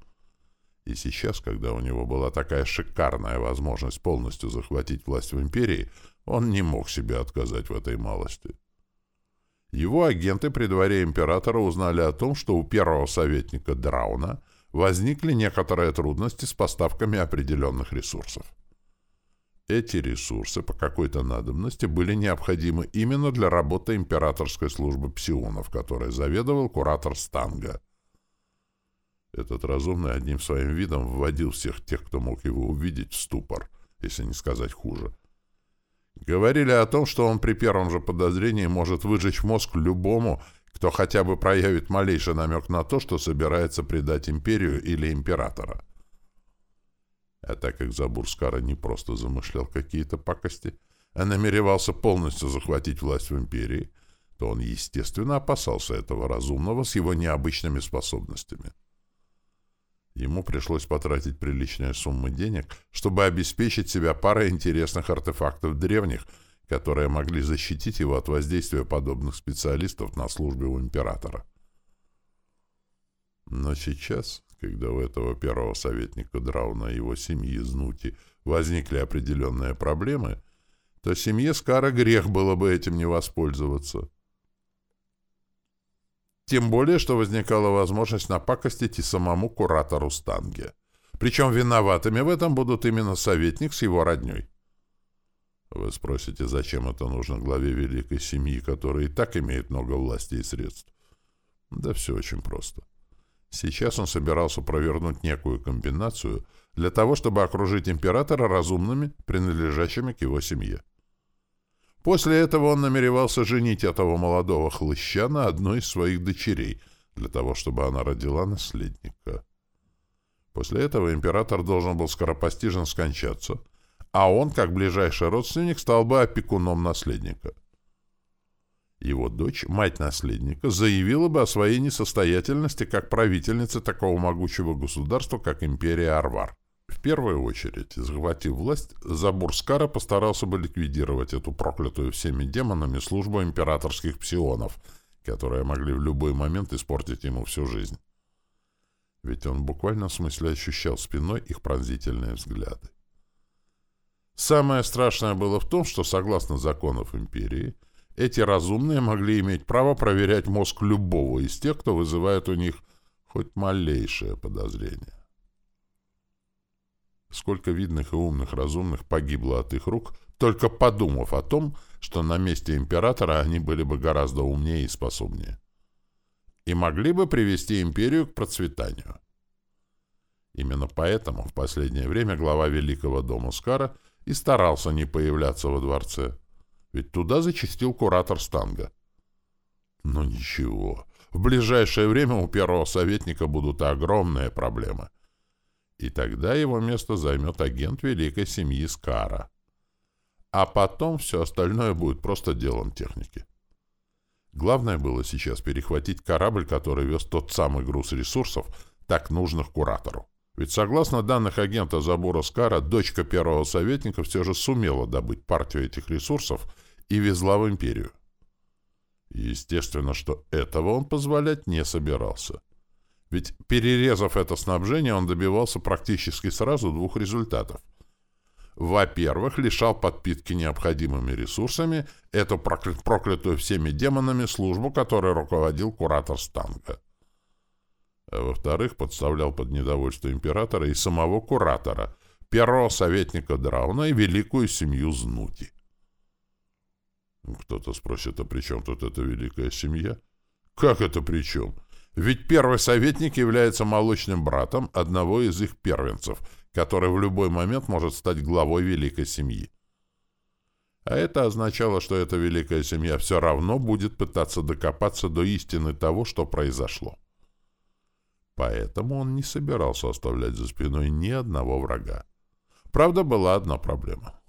И сейчас, когда у него была такая шикарная возможность полностью захватить власть в империи, он не мог себе отказать в этой малости. Его агенты при дворе императора узнали о том, что у первого советника Драуна возникли некоторые трудности с поставками определенных ресурсов. Эти ресурсы по какой-то надобности были необходимы именно для работы императорской службы псионов, которой заведовал куратор Станга. Этот разумный одним своим видом вводил всех тех, кто мог его увидеть, в ступор, если не сказать хуже. Говорили о том, что он при первом же подозрении может выжечь мозг любому, кто хотя бы проявит малейший намек на то, что собирается предать империю или императора. А так как Забурскара не просто замышлял какие-то пакости, а намеревался полностью захватить власть в империи, то он, естественно, опасался этого разумного с его необычными способностями. Ему пришлось потратить приличные суммы денег, чтобы обеспечить себя парой интересных артефактов древних, которые могли защитить его от воздействия подобных специалистов на службе у императора. Но сейчас, когда у этого первого советника Драуна и его семьи Знути возникли определенные проблемы, то семье Скара грех было бы этим не воспользоваться. Тем более, что возникала возможность напакостить и самому куратору Станге. Причем виноватыми в этом будут именно советник с его родней. Вы спросите, зачем это нужно главе великой семьи, которая и так имеет много власти и средств? Да все очень просто. Сейчас он собирался провернуть некую комбинацию для того, чтобы окружить императора разумными, принадлежащими к его семье. После этого он намеревался женить этого молодого хлыща на одной из своих дочерей, для того, чтобы она родила наследника. После этого император должен был скоропостижно скончаться, а он, как ближайший родственник, стал бы опекуном наследника. Его дочь, мать наследника, заявила бы о своей несостоятельности как правительница такого могучего государства, как империя Арвар. В первую очередь, захватив власть, Забурскара постарался бы ликвидировать эту проклятую всеми демонами службу императорских псионов, которые могли в любой момент испортить ему всю жизнь. Ведь он в буквальном смысле ощущал спиной их пронзительные взгляды. Самое страшное было в том, что, согласно законов империи, эти разумные могли иметь право проверять мозг любого из тех, кто вызывает у них хоть малейшее подозрение. Сколько видных и умных разумных погибло от их рук, только подумав о том, что на месте императора они были бы гораздо умнее и способнее. И могли бы привести империю к процветанию. Именно поэтому в последнее время глава Великого дома Скара и старался не появляться во дворце, ведь туда зачастил куратор Станга. Но ничего, в ближайшее время у первого советника будут огромные проблемы. И тогда его место займет агент великой семьи Скара. А потом все остальное будет просто делом техники. Главное было сейчас перехватить корабль, который вез тот самый груз ресурсов, так нужных куратору. Ведь согласно данных агента Забора Скара, дочка первого советника все же сумела добыть партию этих ресурсов и везла в империю. Естественно, что этого он позволять не собирался. Ведь, перерезав это снабжение, он добивался практически сразу двух результатов. Во-первых, лишал подпитки необходимыми ресурсами эту проклятую всеми демонами службу, которой руководил куратор Станга. А во-вторых, подставлял под недовольство императора и самого куратора, первого советника Драуна и великую семью Знути. Кто-то спросит, а при чем тут эта великая семья? Как это при чем? Ведь первый советник является молочным братом одного из их первенцев, который в любой момент может стать главой великой семьи. А это означало, что эта великая семья все равно будет пытаться докопаться до истины того, что произошло. Поэтому он не собирался оставлять за спиной ни одного врага. Правда, была одна проблема.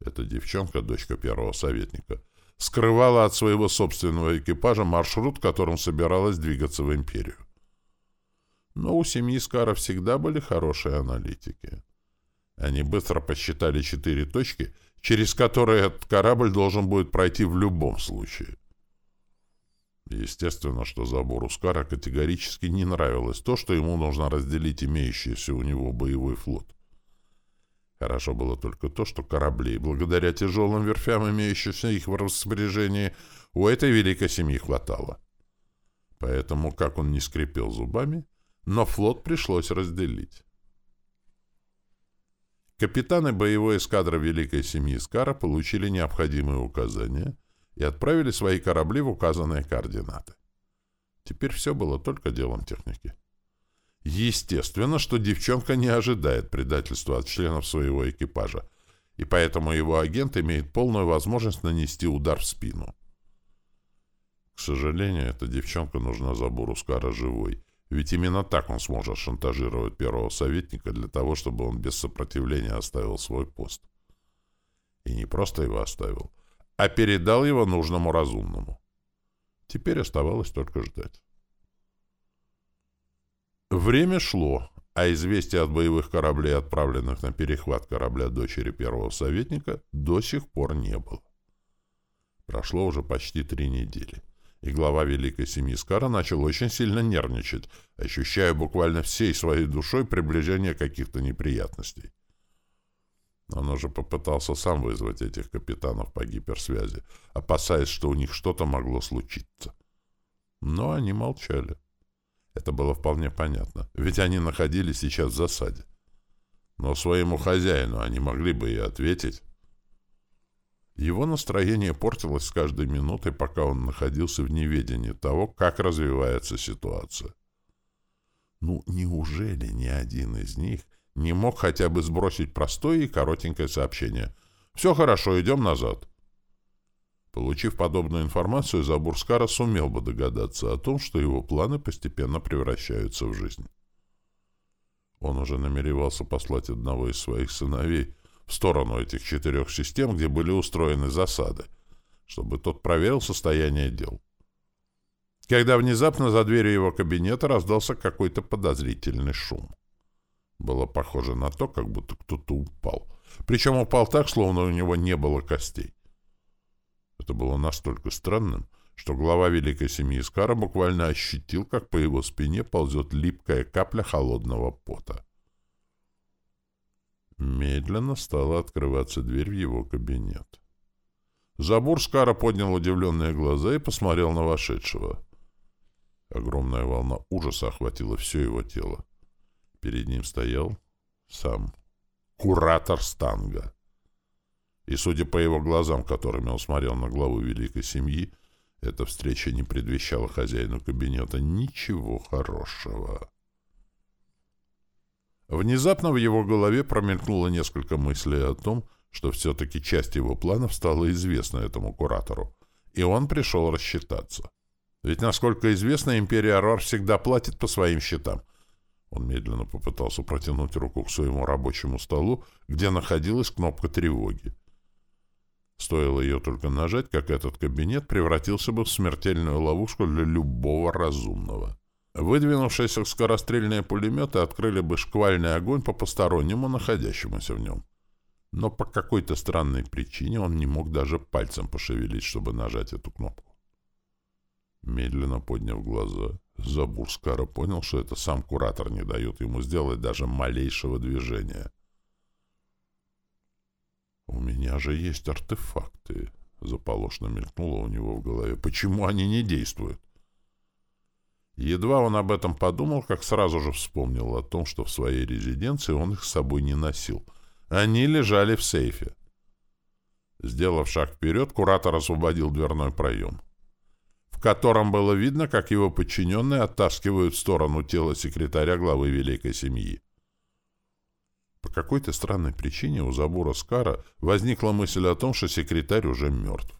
Эта девчонка, дочка первого советника, скрывала от своего собственного экипажа маршрут, которым собиралась двигаться в империю. Но у семьи Скара всегда были хорошие аналитики. Они быстро посчитали четыре точки, через которые этот корабль должен будет пройти в любом случае. Естественно, что забору Скара категорически не нравилось то, что ему нужно разделить имеющийся у него боевой флот. Хорошо было только то, что кораблей, благодаря тяжелым верфям, имеющимся их в распоряжении, у этой великой семьи хватало. Поэтому, как он не скрипел зубами, но флот пришлось разделить. Капитаны боевой эскадры Великой Семьи Скара получили необходимые указания и отправили свои корабли в указанные координаты. Теперь все было только делом техники. Естественно, что девчонка не ожидает предательства от членов своего экипажа, и поэтому его агент имеет полную возможность нанести удар в спину. К сожалению, эта девчонка нужна Забуру Скара живой, ведь именно так он сможет шантажировать первого советника для того, чтобы он без сопротивления оставил свой пост. И не просто его оставил, а передал его нужному разумному. Теперь оставалось только ждать. Время шло, а известия от боевых кораблей, отправленных на перехват корабля дочери первого советника, до сих пор не было. Прошло уже почти три недели, и глава великой семьи Скара начал очень сильно нервничать, ощущая буквально всей своей душой приближение каких-то неприятностей. Он уже попытался сам вызвать этих капитанов по гиперсвязи, опасаясь, что у них что-то могло случиться. Но они молчали. Это было вполне понятно, ведь они находились сейчас в засаде. Но своему хозяину они могли бы и ответить. Его настроение портилось с каждой минутой, пока он находился в неведении того, как развивается ситуация. Ну, неужели ни один из них не мог хотя бы сбросить простое и коротенькое сообщение «Все хорошо, идем назад». Получив подобную информацию, Забурскара сумел бы догадаться о том, что его планы постепенно превращаются в жизнь. Он уже намеревался послать одного из своих сыновей в сторону этих четырех систем, где были устроены засады, чтобы тот проверил состояние дел. Когда внезапно за дверью его кабинета раздался какой-то подозрительный шум. Было похоже на то, как будто кто-то упал. Причем упал так, словно у него не было костей. Это было настолько странным, что глава великой семьи Скара буквально ощутил, как по его спине ползет липкая капля холодного пота. Медленно стала открываться дверь в его кабинет. Забур Скара поднял удивленные глаза и посмотрел на вошедшего. Огромная волна ужаса охватила все его тело. Перед ним стоял сам Куратор Станга. И, судя по его глазам, которыми он смотрел на главу великой семьи, эта встреча не предвещала хозяину кабинета ничего хорошего. Внезапно в его голове промелькнуло несколько мыслей о том, что все-таки часть его планов стала известна этому куратору, и он пришел рассчитаться. Ведь, насколько известно, империя Арвар всегда платит по своим счетам. Он медленно попытался протянуть руку к своему рабочему столу, где находилась кнопка тревоги. Стоило ее только нажать, как этот кабинет превратился бы в смертельную ловушку для любого разумного. Выдвинувшиеся скорострельные пулеметы открыли бы шквальный огонь по постороннему, находящемуся в нем. Но по какой-то странной причине он не мог даже пальцем пошевелить, чтобы нажать эту кнопку. Медленно подняв глаза, Забурскара понял, что это сам куратор не дает ему сделать даже малейшего движения — «У меня же есть артефакты», — заполошно мелькнуло у него в голове. «Почему они не действуют?» Едва он об этом подумал, как сразу же вспомнил о том, что в своей резиденции он их с собой не носил. Они лежали в сейфе. Сделав шаг вперед, куратор освободил дверной проем, в котором было видно, как его подчиненные оттаскивают в сторону тела секретаря главы великой семьи. По какой-то странной причине у забора Скара возникла мысль о том, что секретарь уже мертв.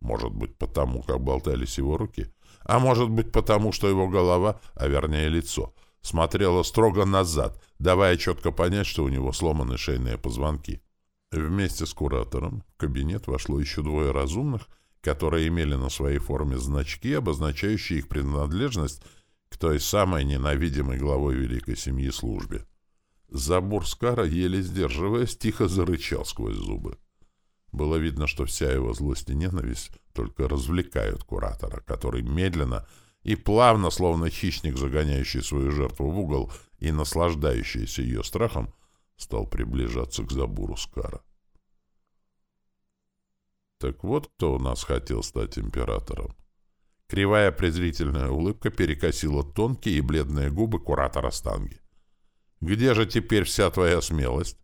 Может быть, потому, как болтались его руки, а может быть, потому, что его голова, а вернее лицо, смотрела строго назад, давая четко понять, что у него сломаны шейные позвонки. Вместе с куратором в кабинет вошло еще двое разумных, которые имели на своей форме значки, обозначающие их принадлежность к той самой ненавидимой главой великой семьи службе. Забор Скара, еле сдерживаясь, тихо зарычал сквозь зубы. Было видно, что вся его злость и ненависть только развлекают куратора, который медленно и плавно, словно хищник, загоняющий свою жертву в угол и наслаждающийся ее страхом, стал приближаться к забору Скара. Так вот кто у нас хотел стать императором. Кривая презрительная улыбка перекосила тонкие и бледные губы куратора Станги. Где же теперь вся твоя смелость?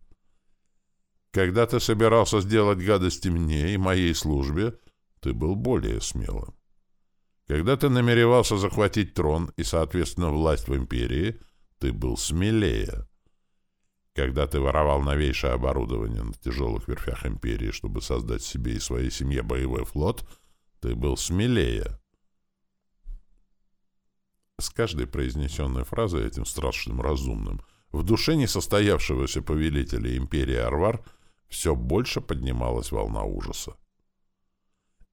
Когда ты собирался сделать гадости мне и моей службе, ты был более смелым. Когда ты намеревался захватить трон и, соответственно, власть в империи, ты был смелее. Когда ты воровал новейшее оборудование на тяжелых верфях империи, чтобы создать себе и своей семье боевой флот, ты был смелее. С каждой произнесенной фразой этим страшным разумным в душе несостоявшегося повелителя империи Арвар все больше поднималась волна ужаса.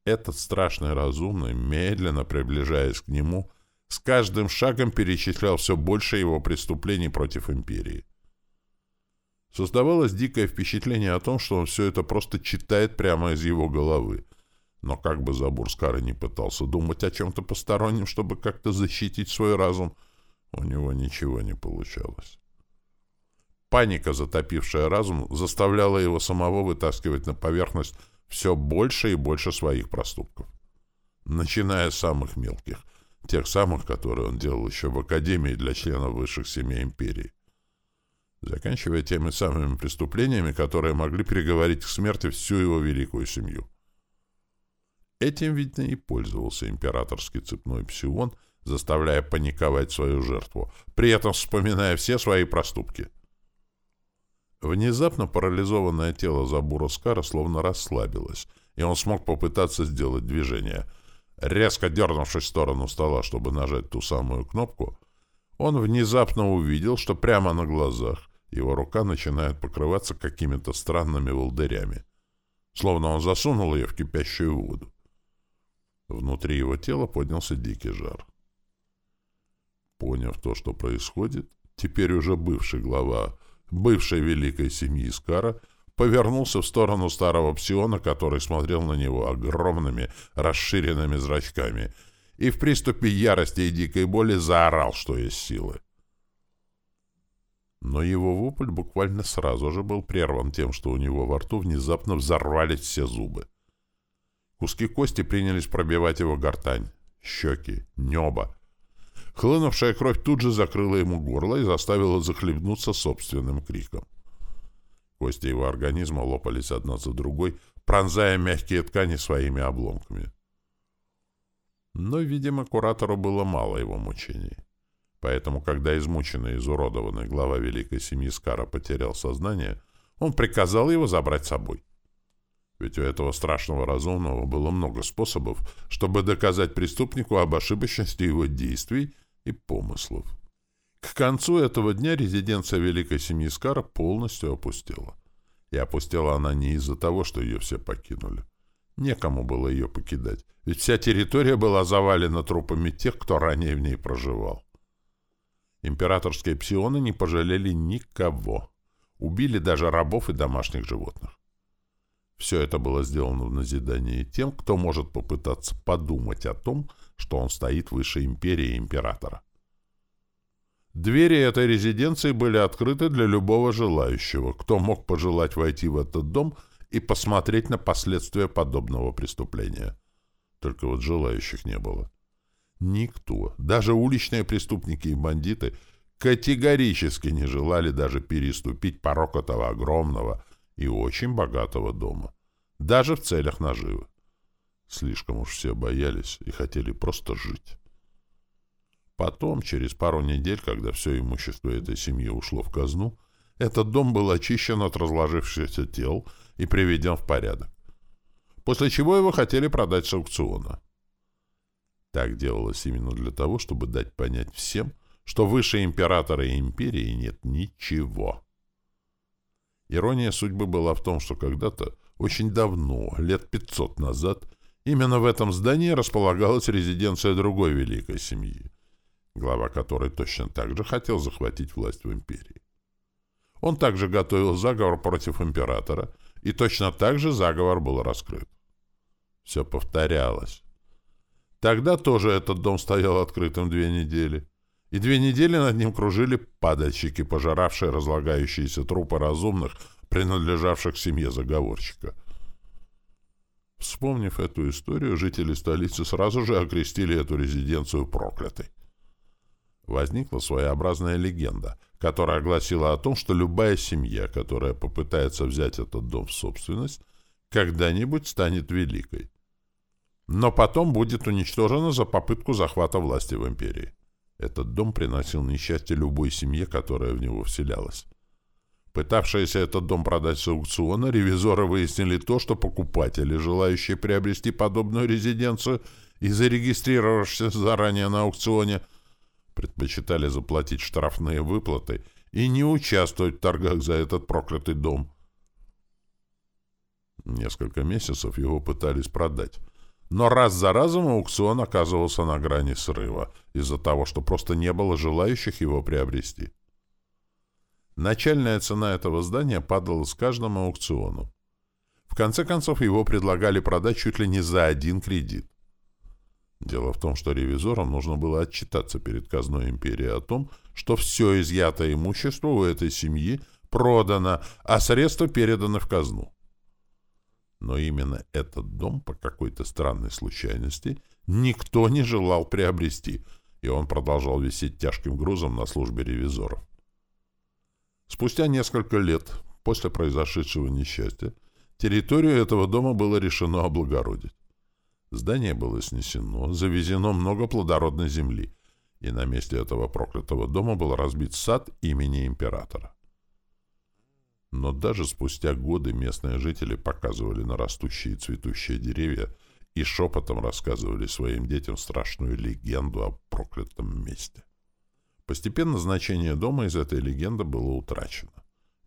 Этот страшный разумный, медленно приближаясь к нему, с каждым шагом перечислял все больше его преступлений против империи. Создавалось дикое впечатление о том, что он все это просто читает прямо из его головы. Но как бы Забурскара не пытался думать о чем-то постороннем, чтобы как-то защитить свой разум, у него ничего не получалось. Паника, затопившая разум, заставляла его самого вытаскивать на поверхность все больше и больше своих проступков. Начиная с самых мелких, тех самых, которые он делал еще в Академии для членов высших семей империи. Заканчивая теми самыми преступлениями, которые могли приговорить к смерти всю его великую семью. Этим, видно, и пользовался императорский цепной псион, заставляя паниковать свою жертву, при этом вспоминая все свои проступки — Внезапно парализованное тело Забура Скара словно расслабилось, и он смог попытаться сделать движение. Резко дернувшись в сторону стола, чтобы нажать ту самую кнопку, он внезапно увидел, что прямо на глазах его рука начинает покрываться какими-то странными волдырями, словно он засунул ее в кипящую воду. Внутри его тела поднялся дикий жар. Поняв то, что происходит, теперь уже бывший глава бывшей великой семьи Скара, повернулся в сторону старого псиона, который смотрел на него огромными расширенными зрачками, и в приступе ярости и дикой боли заорал, что есть силы. Но его вопль буквально сразу же был прерван тем, что у него во рту внезапно взорвались все зубы. Куски кости принялись пробивать его гортань, щеки, небо, Хлынувшая кровь тут же закрыла ему горло и заставила захлебнуться собственным криком. Кости его организма лопались одна за другой, пронзая мягкие ткани своими обломками. Но, видимо, куратору было мало его мучений. Поэтому, когда измученный и изуродованный глава великой семьи Скара потерял сознание, он приказал его забрать с собой. Ведь у этого страшного разумного было много способов, чтобы доказать преступнику об ошибочности его действий и помыслов. К концу этого дня резиденция великой семьи Скара полностью опустела. И опустела она не из-за того, что ее все покинули. Некому было ее покидать, ведь вся территория была завалена трупами тех, кто ранее в ней проживал. Императорские псионы не пожалели никого. Убили даже рабов и домашних животных. Все это было сделано в назидании тем, кто может попытаться подумать о том, что он стоит выше империи императора. Двери этой резиденции были открыты для любого желающего, кто мог пожелать войти в этот дом и посмотреть на последствия подобного преступления. Только вот желающих не было. Никто, даже уличные преступники и бандиты, категорически не желали даже переступить порог этого огромного и очень богатого дома, даже в целях наживы. Слишком уж все боялись и хотели просто жить. Потом, через пару недель, когда все имущество этой семьи ушло в казну, этот дом был очищен от разложившихся тел и приведен в порядок. После чего его хотели продать с аукциона. Так делалось именно для того, чтобы дать понять всем, что выше императора и империи нет ничего. Ирония судьбы была в том, что когда-то, очень давно, лет 500 назад, именно в этом здании располагалась резиденция другой великой семьи глава которой точно так же хотел захватить власть в империи. Он также готовил заговор против императора, и точно так же заговор был раскрыт. Все повторялось. Тогда тоже этот дом стоял открытым две недели, и две недели над ним кружили падальщики, пожиравшие разлагающиеся трупы разумных, принадлежавших семье заговорщика. Вспомнив эту историю, жители столицы сразу же окрестили эту резиденцию проклятой возникла своеобразная легенда, которая гласила о том, что любая семья, которая попытается взять этот дом в собственность, когда-нибудь станет великой. Но потом будет уничтожена за попытку захвата власти в империи. Этот дом приносил несчастье любой семье, которая в него вселялась. Пытавшиеся этот дом продать с аукциона, ревизоры выяснили то, что покупатели, желающие приобрести подобную резиденцию и зарегистрировавшись заранее на аукционе, предпочитали заплатить штрафные выплаты и не участвовать в торгах за этот проклятый дом. Несколько месяцев его пытались продать. Но раз за разом аукцион оказывался на грани срыва из-за того, что просто не было желающих его приобрести. Начальная цена этого здания падала с каждым аукционом. В конце концов, его предлагали продать чуть ли не за один кредит. Дело в том, что ревизорам нужно было отчитаться перед казной империи о том, что все изъятое имущество у этой семьи продано, а средства переданы в казну. Но именно этот дом по какой-то странной случайности никто не желал приобрести, и он продолжал висеть тяжким грузом на службе ревизоров. Спустя несколько лет после произошедшего несчастья территорию этого дома было решено облагородить. Здание было снесено, завезено много плодородной земли, и на месте этого проклятого дома был разбит сад имени императора. Но даже спустя годы местные жители показывали на растущие и цветущие деревья и шепотом рассказывали своим детям страшную легенду о проклятом месте. Постепенно значение дома из этой легенды было утрачено,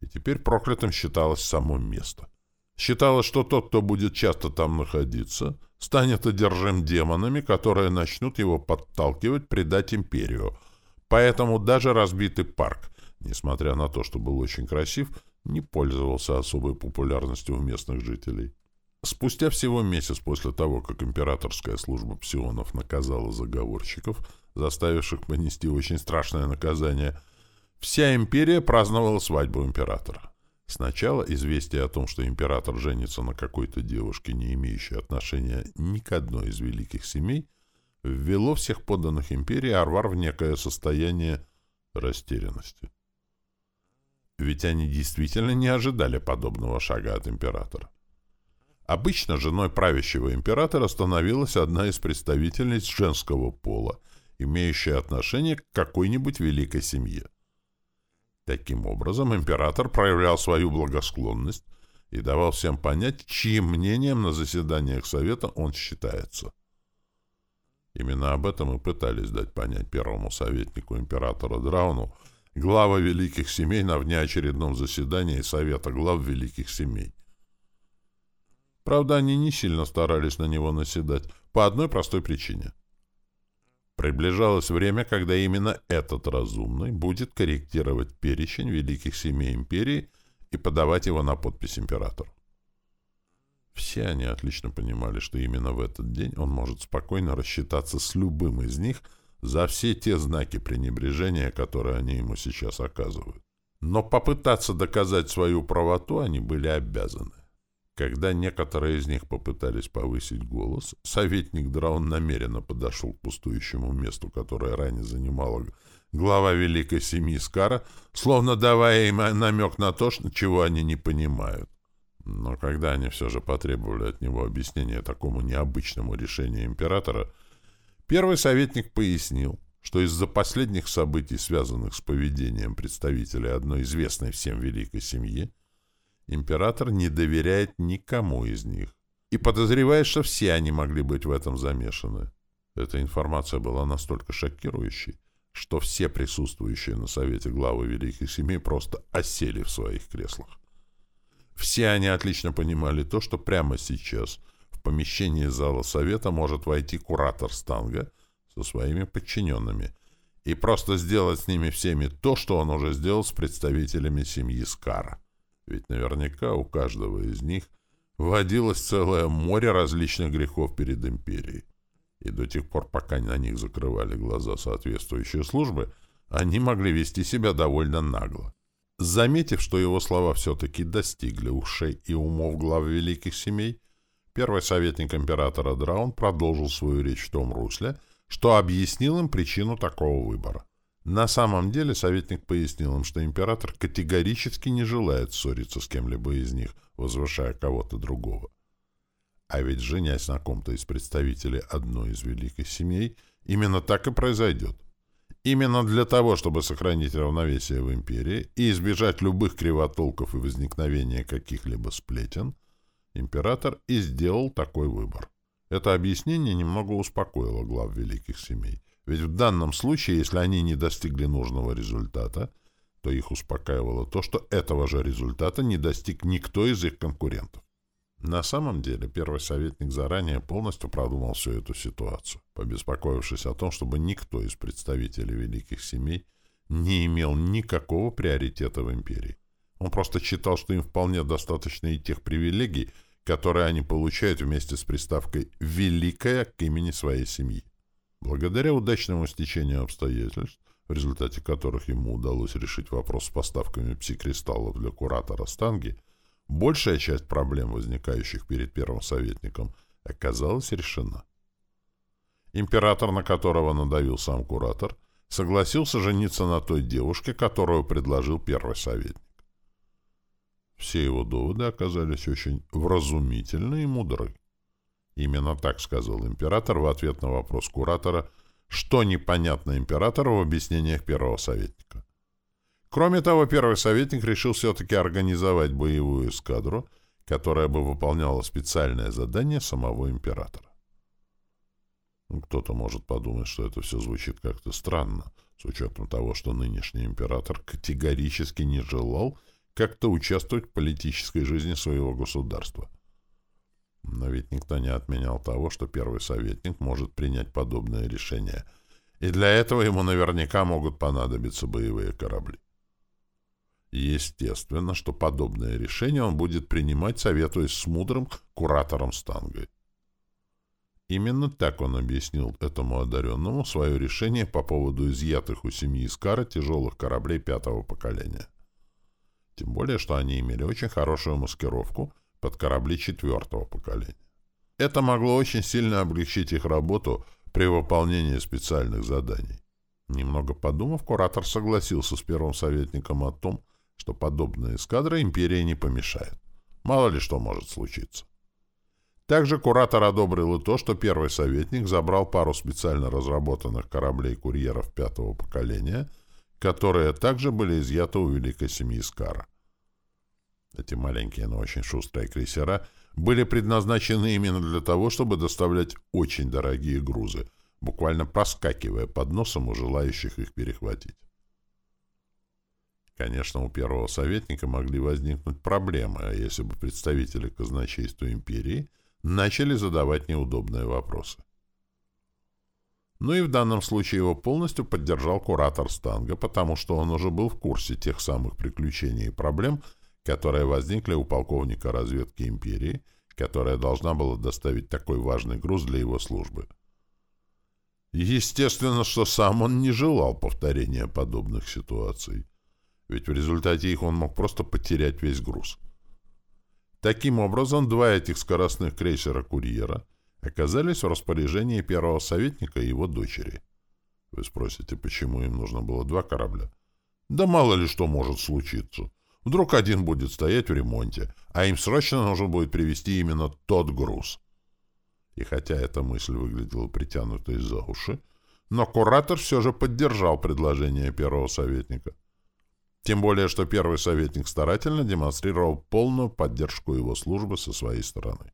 и теперь проклятым считалось само место. Считалось, что тот, кто будет часто там находиться, станет одержим демонами, которые начнут его подталкивать предать империю. Поэтому даже разбитый парк, несмотря на то, что был очень красив, не пользовался особой популярностью у местных жителей. Спустя всего месяц после того, как императорская служба псионов наказала заговорщиков, заставивших понести очень страшное наказание, вся империя праздновала свадьбу императора. Сначала известие о том, что император женится на какой-то девушке, не имеющей отношения ни к одной из великих семей, ввело всех подданных империи Арвар в некое состояние растерянности. Ведь они действительно не ожидали подобного шага от императора. Обычно женой правящего императора становилась одна из представительниц женского пола, имеющая отношение к какой-нибудь великой семье. Таким образом, император проявлял свою благосклонность и давал всем понять, чьим мнением на заседаниях Совета он считается. Именно об этом и пытались дать понять первому советнику императора Драуну глава великих семей на внеочередном заседании Совета глав великих семей. Правда, они не сильно старались на него наседать, по одной простой причине. Приближалось время, когда именно этот разумный будет корректировать перечень великих семей империи и подавать его на подпись императору. Все они отлично понимали, что именно в этот день он может спокойно рассчитаться с любым из них за все те знаки пренебрежения, которые они ему сейчас оказывают. Но попытаться доказать свою правоту они были обязаны. Когда некоторые из них попытались повысить голос, советник Драун намеренно подошел к пустующему месту, которое ранее занимала глава Великой Семьи Скара, словно давая им намек на то, чего они не понимают. Но когда они все же потребовали от него объяснения такому необычному решению императора, первый советник пояснил, что из-за последних событий, связанных с поведением представителей одной известной всем великой семьи, император не доверяет никому из них и подозревает, что все они могли быть в этом замешаны. Эта информация была настолько шокирующей, что все присутствующие на совете главы великих семей просто осели в своих креслах. Все они отлично понимали то, что прямо сейчас в помещении зала совета может войти куратор Станга со своими подчиненными и просто сделать с ними всеми то, что он уже сделал с представителями семьи Скара. Ведь наверняка у каждого из них водилось целое море различных грехов перед империей. И до тех пор, пока на них закрывали глаза соответствующие службы, они могли вести себя довольно нагло. Заметив, что его слова все-таки достигли ушей и умов глав великих семей, первый советник императора Драун продолжил свою речь в том русле, что объяснил им причину такого выбора. На самом деле советник пояснил им, что император категорически не желает ссориться с кем-либо из них, возвышая кого-то другого. А ведь, женясь на ком-то из представителей одной из великих семей, именно так и произойдет. Именно для того, чтобы сохранить равновесие в империи и избежать любых кривотолков и возникновения каких-либо сплетен, император и сделал такой выбор. Это объяснение немного успокоило глав великих семей. Ведь в данном случае, если они не достигли нужного результата, то их успокаивало то, что этого же результата не достиг никто из их конкурентов. На самом деле, первый советник заранее полностью продумал всю эту ситуацию, побеспокоившись о том, чтобы никто из представителей великих семей не имел никакого приоритета в империи. Он просто считал, что им вполне достаточно и тех привилегий, которые они получают вместе с приставкой «великая» к имени своей семьи. Благодаря удачному стечению обстоятельств, в результате которых ему удалось решить вопрос с поставками псикристаллов для куратора Станги, Большая часть проблем, возникающих перед первым советником, оказалась решена. Император, на которого надавил сам куратор, согласился жениться на той девушке, которую предложил первый советник. Все его доводы оказались очень вразумительны и мудры. Именно так сказал император в ответ на вопрос куратора, что непонятно императору в объяснениях первого советника. Кроме того, первый советник решил все-таки организовать боевую эскадру, которая бы выполняла специальное задание самого императора. Ну, кто-то может подумать, что это все звучит как-то странно, с учетом того, что нынешний император категорически не желал как-то участвовать в политической жизни своего государства. Но ведь никто не отменял того, что первый советник может принять подобное решение, и для этого ему наверняка могут понадобиться боевые корабли. Естественно, что подобное решение он будет принимать, советуясь с мудрым куратором Стангой. Именно так он объяснил этому одаренному свое решение по поводу изъятых у семьи Искара тяжелых кораблей пятого поколения. Тем более, что они имели очень хорошую маскировку под корабли четвертого поколения. Это могло очень сильно облегчить их работу при выполнении специальных заданий. Немного подумав, куратор согласился с первым советником о том, что подобная эскадра империи не помешает. Мало ли что может случиться. Также куратор одобрил и то, что первый советник забрал пару специально разработанных кораблей-курьеров пятого поколения, которые также были изъяты у великой семьи Скара. Эти маленькие, но очень шустрые крейсера были предназначены именно для того, чтобы доставлять очень дорогие грузы, буквально проскакивая под носом у желающих их перехватить. Конечно, у первого советника могли возникнуть проблемы, а если бы представители казначейства империи начали задавать неудобные вопросы. Ну и в данном случае его полностью поддержал куратор Станга, потому что он уже был в курсе тех самых приключений и проблем, которые возникли у полковника разведки империи, которая должна была доставить такой важный груз для его службы. Естественно, что сам он не желал повторения подобных ситуаций, ведь в результате их он мог просто потерять весь груз. Таким образом, два этих скоростных крейсера-курьера оказались в распоряжении первого советника и его дочери. Вы спросите, почему им нужно было два корабля? Да мало ли что может случиться. Вдруг один будет стоять в ремонте, а им срочно нужно будет привезти именно тот груз. И хотя эта мысль выглядела притянутой за уши, но куратор все же поддержал предложение первого советника. Тем более, что первый советник старательно демонстрировал полную поддержку его службы со своей стороны.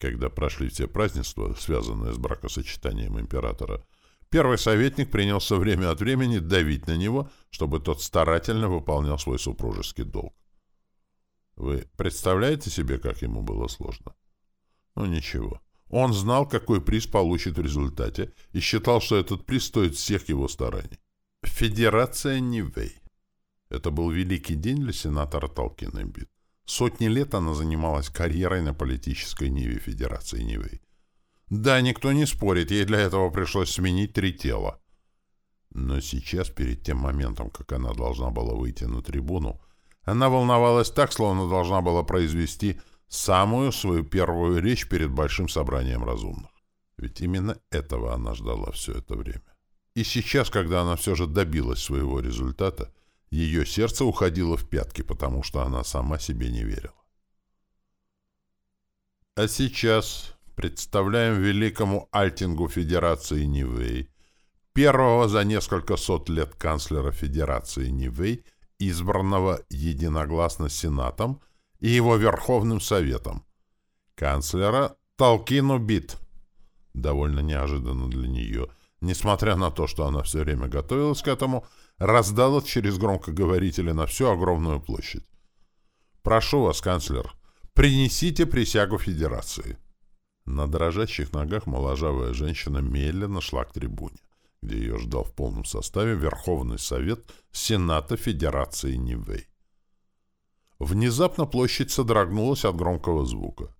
Когда прошли все празднества, связанные с бракосочетанием императора, Первый советник принялся время от времени давить на него, чтобы тот старательно выполнял свой супружеский долг. Вы представляете себе, как ему было сложно? Ну ничего. Он знал, какой приз получит в результате, и считал, что этот приз стоит всех его стараний. Федерация Нивей. Это был великий день для сенатора Толкина Бит. Сотни лет она занималась карьерой на политической ниве Федерации Нивей. Да, никто не спорит, ей для этого пришлось сменить три тела. Но сейчас, перед тем моментом, как она должна была выйти на трибуну, она волновалась так, словно должна была произвести самую свою первую речь перед большим собранием разумных. Ведь именно этого она ждала все это время. И сейчас, когда она все же добилась своего результата, ее сердце уходило в пятки, потому что она сама себе не верила. А сейчас представляем великому Альтингу Федерации Нивэй, первого за несколько сот лет канцлера Федерации Нивэй, избранного единогласно Сенатом и его Верховным Советом, канцлера Талкину Бит. Довольно неожиданно для нее, несмотря на то, что она все время готовилась к этому, раздалась через громкоговорители на всю огромную площадь. «Прошу вас, канцлер, принесите присягу Федерации». На дрожащих ногах моложавая женщина медленно шла к трибуне, где ее ждал в полном составе Верховный Совет Сената Федерации Нивэй. Внезапно площадь содрогнулась от громкого звука.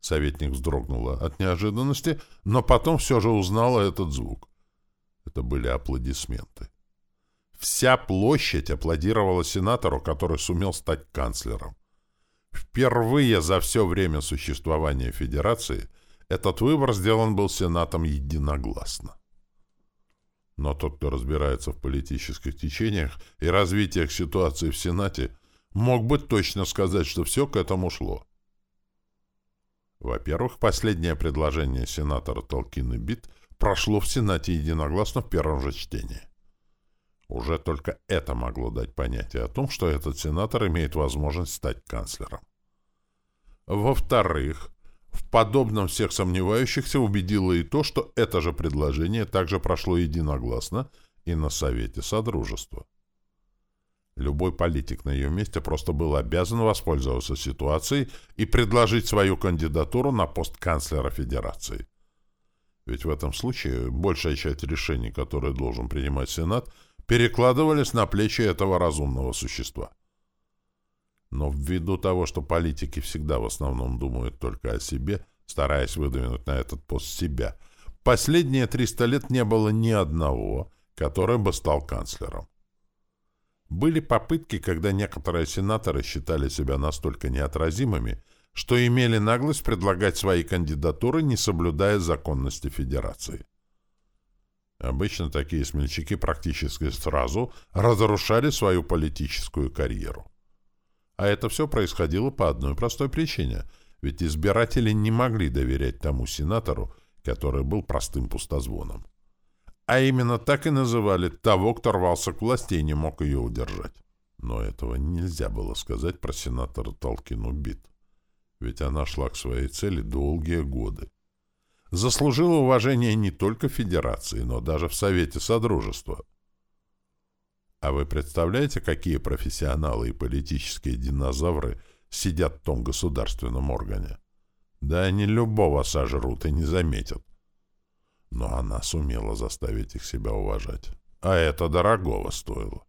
Советник вздрогнула от неожиданности, но потом все же узнала этот звук. Это были аплодисменты. Вся площадь аплодировала сенатору, который сумел стать канцлером. Впервые за все время существования Федерации этот выбор сделан был Сенатом единогласно. Но тот, кто разбирается в политических течениях и развитиях ситуации в Сенате, мог бы точно сказать, что все к этому шло. Во-первых, последнее предложение сенатора Толкина Бит прошло в Сенате единогласно в первом же чтении. Уже только это могло дать понятие о том, что этот сенатор имеет возможность стать канцлером. Во-вторых, в подобном всех сомневающихся убедило и то, что это же предложение также прошло единогласно и на Совете Содружества. Любой политик на ее месте просто был обязан воспользоваться ситуацией и предложить свою кандидатуру на пост канцлера Федерации. Ведь в этом случае большая часть решений, которые должен принимать Сенат, перекладывались на плечи этого разумного существа. Но ввиду того, что политики всегда в основном думают только о себе, стараясь выдвинуть на этот пост себя, последние 300 лет не было ни одного, который бы стал канцлером. Были попытки, когда некоторые сенаторы считали себя настолько неотразимыми, что имели наглость предлагать свои кандидатуры, не соблюдая законности Федерации. Обычно такие смельчаки практически сразу разрушали свою политическую карьеру. А это все происходило по одной простой причине, ведь избиратели не могли доверять тому сенатору, который был простым пустозвоном. А именно так и называли того, кто рвался к власти и не мог ее удержать. Но этого нельзя было сказать про сенатора Толкину Бит. Ведь она шла к своей цели долгие годы. Заслужила уважение не только Федерации, но даже в Совете Содружества. А вы представляете, какие профессионалы и политические динозавры сидят в том государственном органе? Да они любого сожрут и не заметят. Но она сумела заставить их себя уважать. А это дорогого стоило.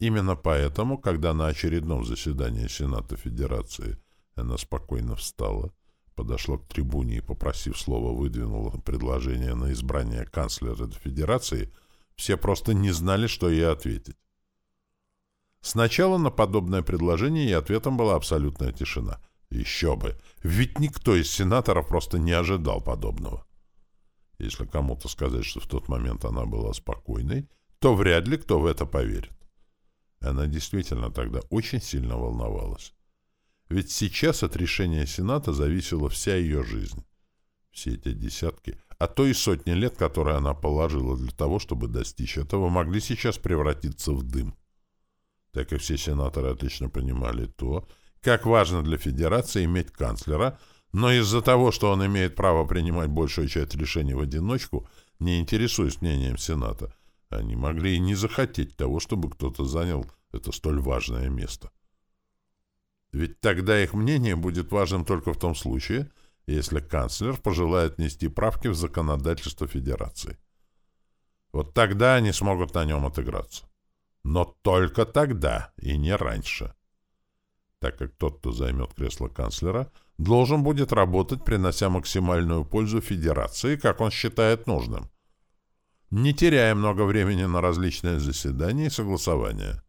Именно поэтому, когда на очередном заседании Сената Федерации она спокойно встала, подошла к трибуне и, попросив слова, выдвинула предложение на избрание канцлера Федерации – все просто не знали, что ей ответить. Сначала на подобное предложение и ответом была абсолютная тишина. Еще бы! Ведь никто из сенаторов просто не ожидал подобного. Если кому-то сказать, что в тот момент она была спокойной, то вряд ли кто в это поверит. Она действительно тогда очень сильно волновалась. Ведь сейчас от решения Сената зависела вся ее жизнь. Все эти десятки, а то и сотни лет, которые она положила для того, чтобы достичь этого, могли сейчас превратиться в дым. Так и все сенаторы отлично понимали то, как важно для Федерации иметь канцлера, но из-за того, что он имеет право принимать большую часть решений в одиночку, не интересуясь мнением Сената, они могли и не захотеть того, чтобы кто-то занял это столь важное место. Ведь тогда их мнение будет важным только в том случае, если канцлер пожелает внести правки в законодательство Федерации. Вот тогда они смогут на нем отыграться. Но только тогда и не раньше. Так как тот, кто займет кресло канцлера, должен будет работать, принося максимальную пользу Федерации, как он считает нужным. Не теряя много времени на различные заседания и согласования.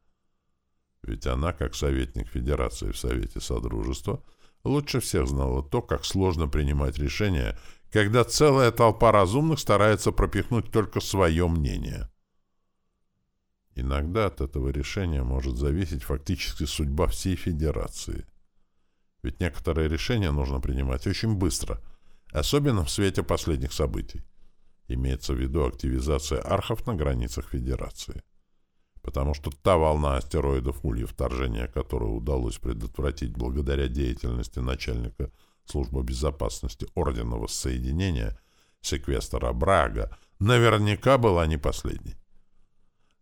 Ведь она, как советник Федерации в Совете Содружества, лучше всех знала то, как сложно принимать решения, когда целая толпа разумных старается пропихнуть только свое мнение. Иногда от этого решения может зависеть фактически судьба всей Федерации. Ведь некоторые решения нужно принимать очень быстро, особенно в свете последних событий. Имеется в виду активизация архов на границах Федерации потому что та волна астероидов Улья, вторжения которую удалось предотвратить благодаря деятельности начальника службы безопасности Ордена Воссоединения, секвестора Брага, наверняка была не последней.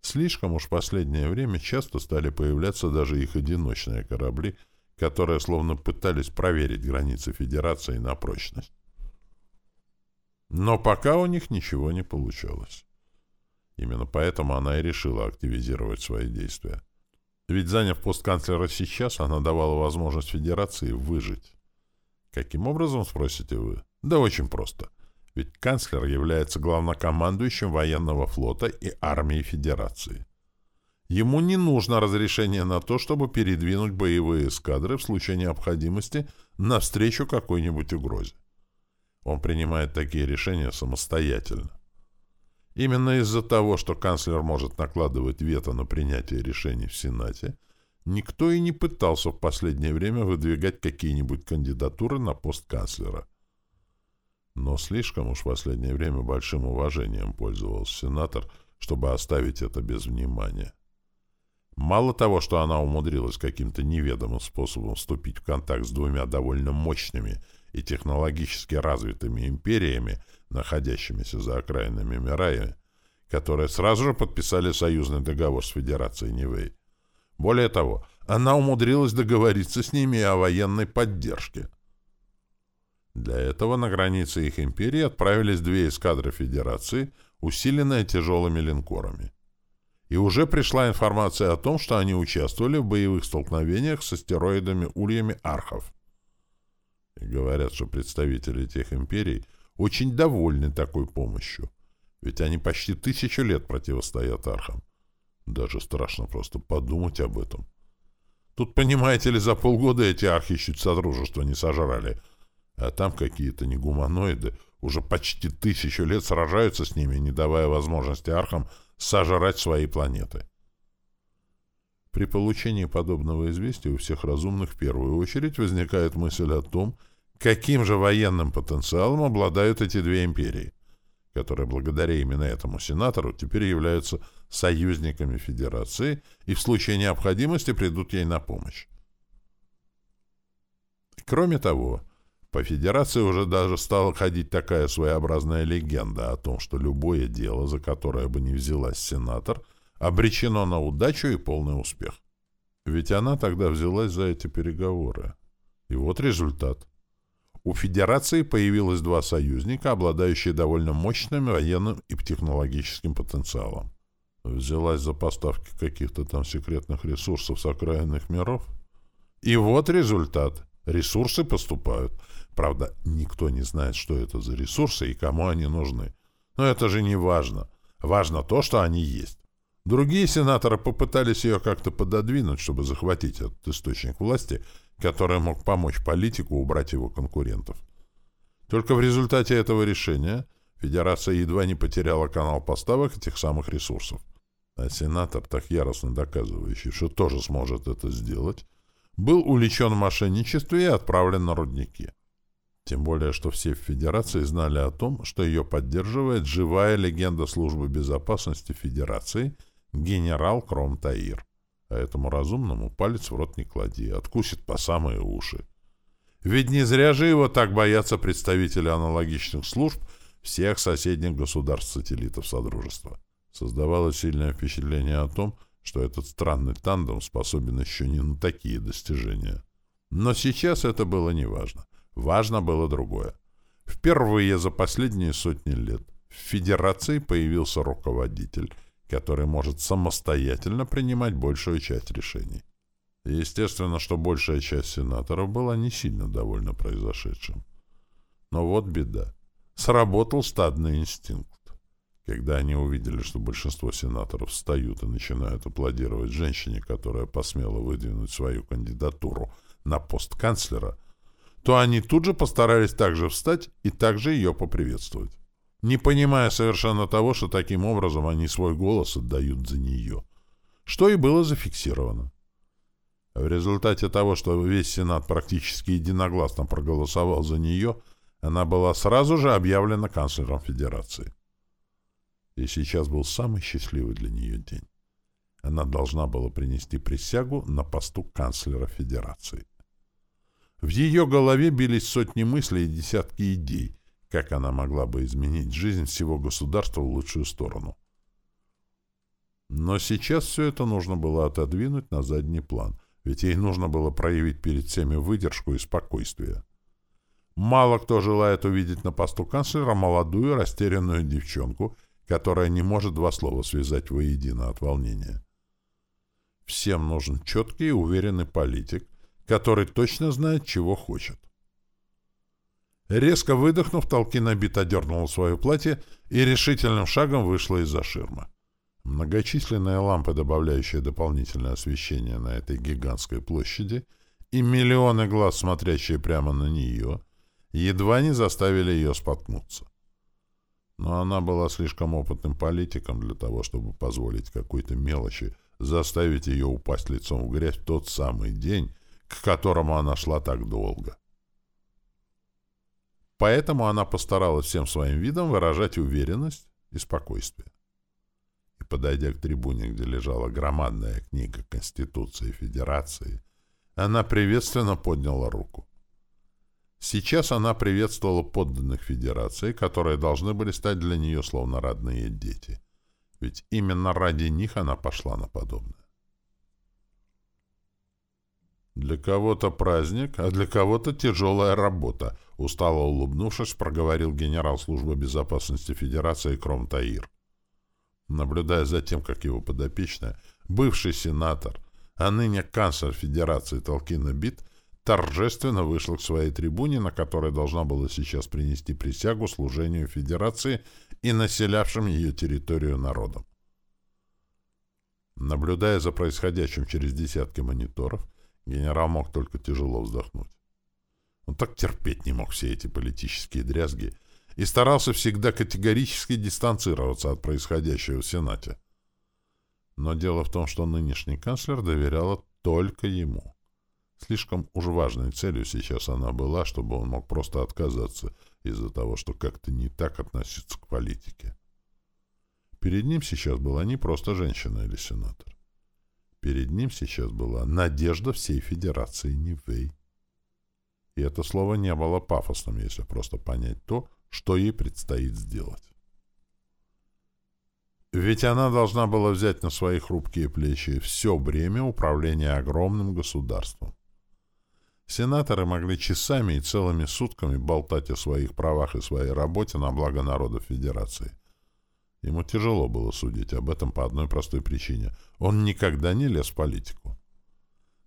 Слишком уж в последнее время часто стали появляться даже их одиночные корабли, которые словно пытались проверить границы Федерации на прочность. Но пока у них ничего не получалось. Именно поэтому она и решила активизировать свои действия. Ведь, заняв пост канцлера сейчас, она давала возможность Федерации выжить. Каким образом, спросите вы? Да очень просто. Ведь канцлер является главнокомандующим военного флота и армии Федерации. Ему не нужно разрешение на то, чтобы передвинуть боевые эскадры в случае необходимости навстречу какой-нибудь угрозе. Он принимает такие решения самостоятельно. Именно из-за того, что канцлер может накладывать вето на принятие решений в Сенате, никто и не пытался в последнее время выдвигать какие-нибудь кандидатуры на пост канцлера. Но слишком уж в последнее время большим уважением пользовался сенатор, чтобы оставить это без внимания. Мало того, что она умудрилась каким-то неведомым способом вступить в контакт с двумя довольно мощными и технологически развитыми империями, находящимися за окраинами Мирая, которые сразу же подписали союзный договор с Федерацией Нивэй. Более того, она умудрилась договориться с ними о военной поддержке. Для этого на границе их империи отправились две эскадры Федерации, усиленные тяжелыми линкорами. И уже пришла информация о том, что они участвовали в боевых столкновениях с астероидами-ульями Архов. Говорят, что представители тех империй – очень довольны такой помощью. Ведь они почти тысячу лет противостоят архам. Даже страшно просто подумать об этом. Тут, понимаете ли, за полгода эти архи чуть содружество не сожрали. А там какие-то негуманоиды уже почти тысячу лет сражаются с ними, не давая возможности архам сожрать свои планеты. При получении подобного известия у всех разумных в первую очередь возникает мысль о том, каким же военным потенциалом обладают эти две империи, которые благодаря именно этому сенатору теперь являются союзниками Федерации и в случае необходимости придут ей на помощь. Кроме того, по Федерации уже даже стала ходить такая своеобразная легенда о том, что любое дело, за которое бы не взялась сенатор, обречено на удачу и полный успех. Ведь она тогда взялась за эти переговоры. И вот результат. У Федерации появилось два союзника, обладающие довольно мощным военным и технологическим потенциалом. Взялась за поставки каких-то там секретных ресурсов с окраинных миров. И вот результат. Ресурсы поступают. Правда, никто не знает, что это за ресурсы и кому они нужны. Но это же не важно. Важно то, что они есть. Другие сенаторы попытались ее как-то пододвинуть, чтобы захватить этот источник власти, который мог помочь политику убрать его конкурентов. Только в результате этого решения Федерация едва не потеряла канал поставок этих самых ресурсов. А сенатор, так яростно доказывающий, что тоже сможет это сделать, был увлечен в мошенничестве и отправлен на рудники. Тем более, что все в Федерации знали о том, что ее поддерживает живая легенда Службы безопасности Федерации генерал Кром Таир. А этому разумному палец в рот не клади, откусит по самые уши. Ведь не зря же его так боятся представители аналогичных служб всех соседних государств-сателлитов Содружества. Создавалось сильное впечатление о том, что этот странный тандем способен еще не на такие достижения. Но сейчас это было неважно. Важно было другое. Впервые за последние сотни лет в Федерации появился руководитель, который может самостоятельно принимать большую часть решений. Естественно, что большая часть сенаторов была не сильно довольна произошедшим. Но вот беда. Сработал стадный инстинкт. Когда они увидели, что большинство сенаторов встают и начинают аплодировать женщине, которая посмела выдвинуть свою кандидатуру на пост канцлера, то они тут же постарались также встать и также ее поприветствовать, не понимая совершенно того, что таким образом они свой голос отдают за нее, что и было зафиксировано. В результате того, что весь Сенат практически единогласно проголосовал за нее, она была сразу же объявлена канцлером Федерации. И сейчас был самый счастливый для нее день. Она должна была принести присягу на посту канцлера Федерации. В ее голове бились сотни мыслей и десятки идей, как она могла бы изменить жизнь всего государства в лучшую сторону. Но сейчас все это нужно было отодвинуть на задний план, ведь ей нужно было проявить перед всеми выдержку и спокойствие. Мало кто желает увидеть на посту канцлера молодую растерянную девчонку, которая не может два слова связать воедино от волнения. Всем нужен четкий и уверенный политик, который точно знает, чего хочет. Резко выдохнув, Толкин обит одернула свое платье и решительным шагом вышла из-за ширмы. Многочисленные лампы, добавляющие дополнительное освещение на этой гигантской площади, и миллионы глаз, смотрящие прямо на нее, едва не заставили ее споткнуться. Но она была слишком опытным политиком для того, чтобы позволить какой-то мелочи заставить ее упасть лицом в грязь в тот самый день, к которому она шла так долго. Поэтому она постаралась всем своим видом выражать уверенность и спокойствие. И, подойдя к трибуне, где лежала громадная книга Конституции Федерации, она приветственно подняла руку. Сейчас она приветствовала подданных Федерации, которые должны были стать для нее словно родные дети. Ведь именно ради них она пошла на подобное. «Для кого-то праздник, а для кого-то тяжелая работа», — устало улыбнувшись, проговорил генерал службы безопасности Федерации Кром Таир. Наблюдая за тем, как его подопечная, бывший сенатор, а ныне канцлер Федерации Толкина Бит, торжественно вышел к своей трибуне, на которой должна была сейчас принести присягу служению Федерации и населявшим ее территорию народом. Наблюдая за происходящим через десятки мониторов, Генерал мог только тяжело вздохнуть. Он так терпеть не мог все эти политические дрязги и старался всегда категорически дистанцироваться от происходящего в Сенате. Но дело в том, что нынешний канцлер доверяла только ему. Слишком уж важной целью сейчас она была, чтобы он мог просто отказаться из-за того, что как-то не так относится к политике. Перед ним сейчас была не просто женщина или сенатор. Перед ним сейчас была надежда всей Федерации Нивэй. И это слово не было пафосным, если просто понять то, что ей предстоит сделать. Ведь она должна была взять на свои хрупкие плечи все бремя управления огромным государством. Сенаторы могли часами и целыми сутками болтать о своих правах и своей работе на благо народа Федерации. Ему тяжело было судить об этом по одной простой причине. Он никогда не лез в политику.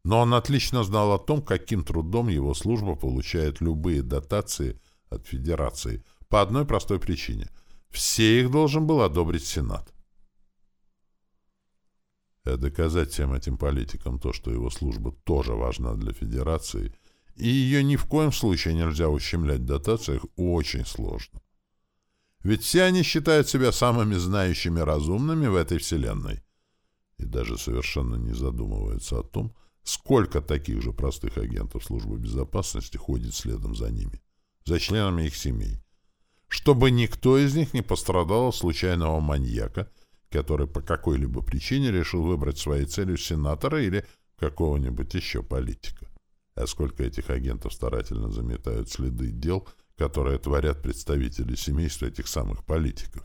Но он отлично знал о том, каким трудом его служба получает любые дотации от Федерации, по одной простой причине. Все их должен был одобрить Сенат. А доказать всем этим политикам то, что его служба тоже важна для Федерации, и ее ни в коем случае нельзя ущемлять в дотациях, очень сложно. Ведь все они считают себя самыми знающими разумными в этой вселенной. И даже совершенно не задумываются о том, сколько таких же простых агентов службы безопасности ходит следом за ними, за членами их семей, чтобы никто из них не пострадал от случайного маньяка, который по какой-либо причине решил выбрать своей целью сенатора или какого-нибудь еще политика. А сколько этих агентов старательно заметают следы дел – которые творят представители семейства этих самых политиков.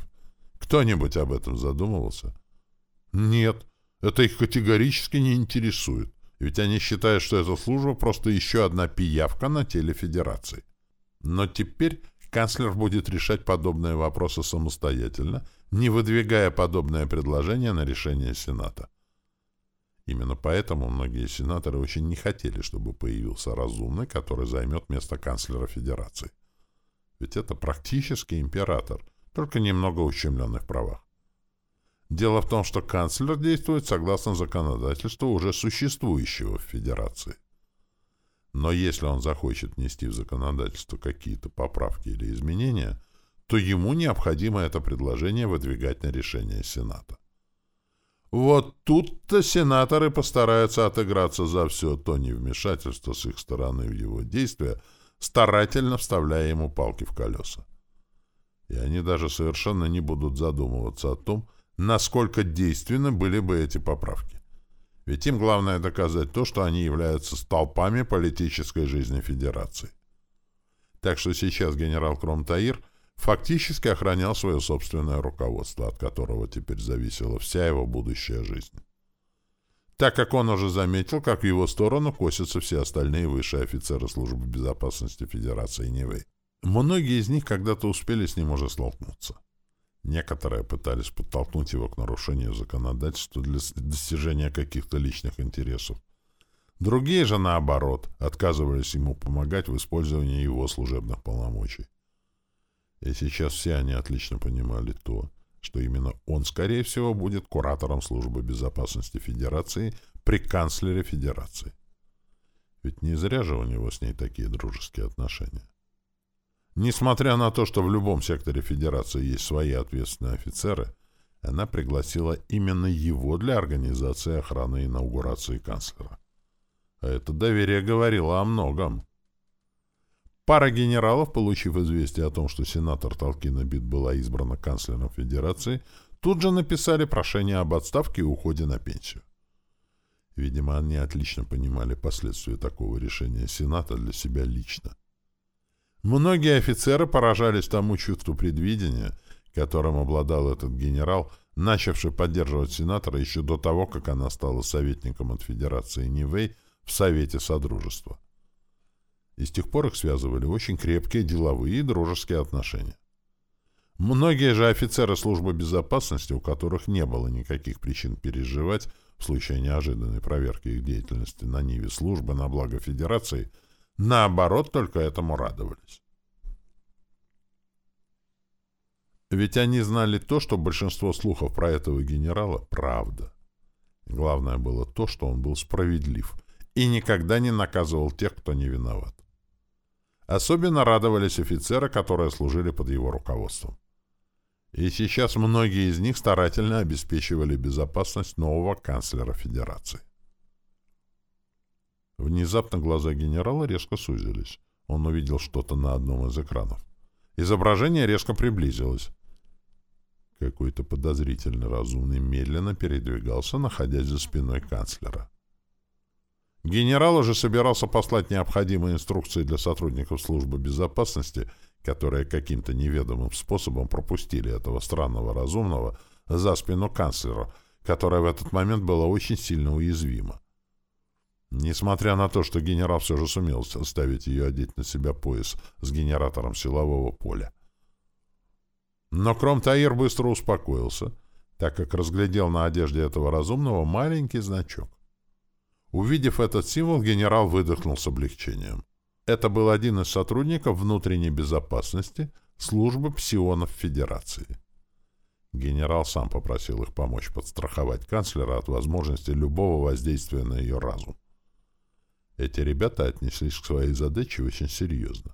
Кто-нибудь об этом задумывался? Нет, это их категорически не интересует, ведь они считают, что эта служба просто еще одна пиявка на теле Федерации. Но теперь канцлер будет решать подобные вопросы самостоятельно, не выдвигая подобное предложение на решение Сената. Именно поэтому многие сенаторы очень не хотели, чтобы появился разумный, который займет место канцлера Федерации. Ведь это практически император, только немного ущемленных в правах. Дело в том, что канцлер действует согласно законодательству уже существующего в Федерации. Но если он захочет внести в законодательство какие-то поправки или изменения, то ему необходимо это предложение выдвигать на решение Сената. Вот тут-то сенаторы постараются отыграться за все то невмешательство с их стороны в его действия, старательно вставляя ему палки в колеса. И они даже совершенно не будут задумываться о том, насколько действенны были бы эти поправки. Ведь им главное доказать то, что они являются столпами политической жизни Федерации. Так что сейчас генерал Кромтаир фактически охранял свое собственное руководство, от которого теперь зависела вся его будущая жизнь так как он уже заметил, как в его сторону косятся все остальные высшие офицеры службы безопасности Федерации Нивы. Многие из них когда-то успели с ним уже столкнуться. Некоторые пытались подтолкнуть его к нарушению законодательства для достижения каких-то личных интересов. Другие же, наоборот, отказывались ему помогать в использовании его служебных полномочий. И сейчас все они отлично понимали то, что именно он, скорее всего, будет куратором службы безопасности Федерации при канцлере Федерации. Ведь не зря же у него с ней такие дружеские отношения. Несмотря на то, что в любом секторе Федерации есть свои ответственные офицеры, она пригласила именно его для организации охраны инаугурации канцлера. А это доверие говорило о многом. Пара генералов, получив известие о том, что сенатор Толкина Бит была избрана канцлером Федерации, тут же написали прошение об отставке и уходе на пенсию. Видимо, они отлично понимали последствия такого решения Сената для себя лично. Многие офицеры поражались тому чувству предвидения, которым обладал этот генерал, начавший поддерживать сенатора еще до того, как она стала советником от Федерации Нивэй в Совете Содружества и с тех пор их связывали очень крепкие деловые и дружеские отношения. Многие же офицеры службы безопасности, у которых не было никаких причин переживать в случае неожиданной проверки их деятельности на Ниве службы на благо Федерации, наоборот, только этому радовались. Ведь они знали то, что большинство слухов про этого генерала — правда. Главное было то, что он был справедлив и никогда не наказывал тех, кто не виноват. Особенно радовались офицеры, которые служили под его руководством. И сейчас многие из них старательно обеспечивали безопасность нового канцлера Федерации. Внезапно глаза генерала резко сузились. Он увидел что-то на одном из экранов. Изображение резко приблизилось. Какой-то подозрительно разумный медленно передвигался, находясь за спиной канцлера. Генерал уже собирался послать необходимые инструкции для сотрудников службы безопасности, которые каким-то неведомым способом пропустили этого странного разумного за спину канцлера, которая в этот момент была очень сильно уязвима. Несмотря на то, что генерал все же сумел оставить ее одеть на себя пояс с генератором силового поля. Но Кром-Таир быстро успокоился, так как разглядел на одежде этого разумного маленький значок. Увидев этот символ, генерал выдохнул с облегчением. Это был один из сотрудников внутренней безопасности службы псионов Федерации. Генерал сам попросил их помочь подстраховать канцлера от возможности любого воздействия на ее разум. Эти ребята отнеслись к своей задаче очень серьезно.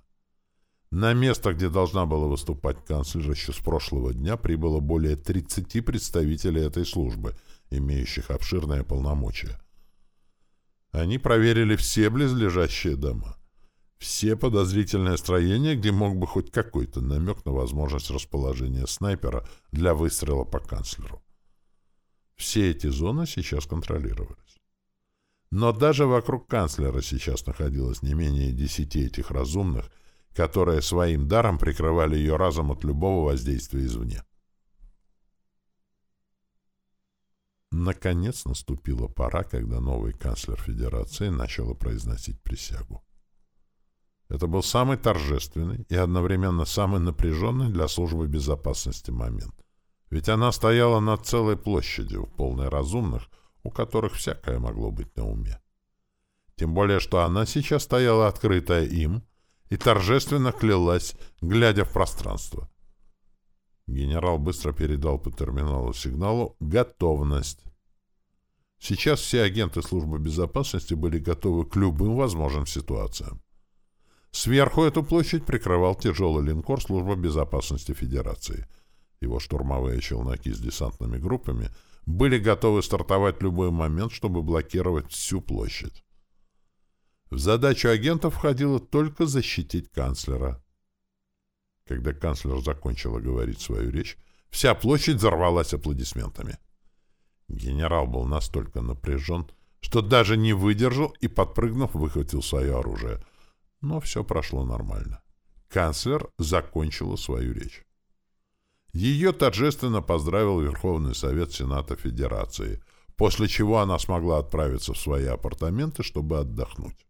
На место, где должна была выступать канцлер еще с прошлого дня, прибыло более 30 представителей этой службы, имеющих обширные полномочия. Они проверили все близлежащие дома, все подозрительные строения, где мог бы хоть какой-то намек на возможность расположения снайпера для выстрела по канцлеру. Все эти зоны сейчас контролировались. Но даже вокруг канцлера сейчас находилось не менее десяти этих разумных, которые своим даром прикрывали ее разум от любого воздействия извне. Наконец наступила пора, когда новый канцлер Федерации начал произносить присягу. Это был самый торжественный и одновременно самый напряженный для службы безопасности момент. Ведь она стояла над целой площадью, полной разумных, у которых всякое могло быть на уме. Тем более, что она сейчас стояла открытая им и торжественно клялась, глядя в пространство. Генерал быстро передал по терминалу сигналу «Готовность». Сейчас все агенты службы безопасности были готовы к любым возможным ситуациям. Сверху эту площадь прикрывал тяжелый линкор службы безопасности Федерации. Его штурмовые челноки с десантными группами были готовы стартовать в любой момент, чтобы блокировать всю площадь. В задачу агентов входило только защитить канцлера. Когда канцлер закончила говорить свою речь, вся площадь взорвалась аплодисментами. Генерал был настолько напряжен, что даже не выдержал и, подпрыгнув, выхватил свое оружие. Но все прошло нормально. Канцлер закончила свою речь. Ее торжественно поздравил Верховный Совет Сената Федерации, после чего она смогла отправиться в свои апартаменты, чтобы отдохнуть.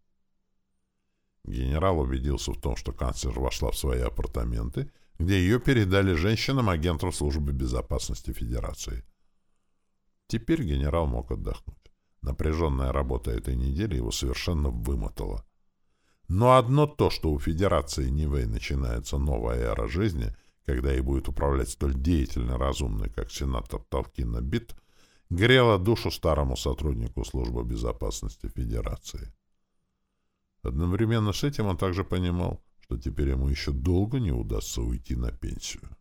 Генерал убедился в том, что канцлер вошла в свои апартаменты, где ее передали женщинам-агентам службы безопасности Федерации. Теперь генерал мог отдохнуть. Напряженная работа этой недели его совершенно вымотала. Но одно то, что у Федерации Нивэй начинается новая эра жизни, когда ей будет управлять столь деятельно разумный, как сенатор Толкина Бит, грело душу старому сотруднику службы безопасности Федерации. Одновременно с этим он также понимал, что теперь ему еще долго не удастся уйти на пенсию.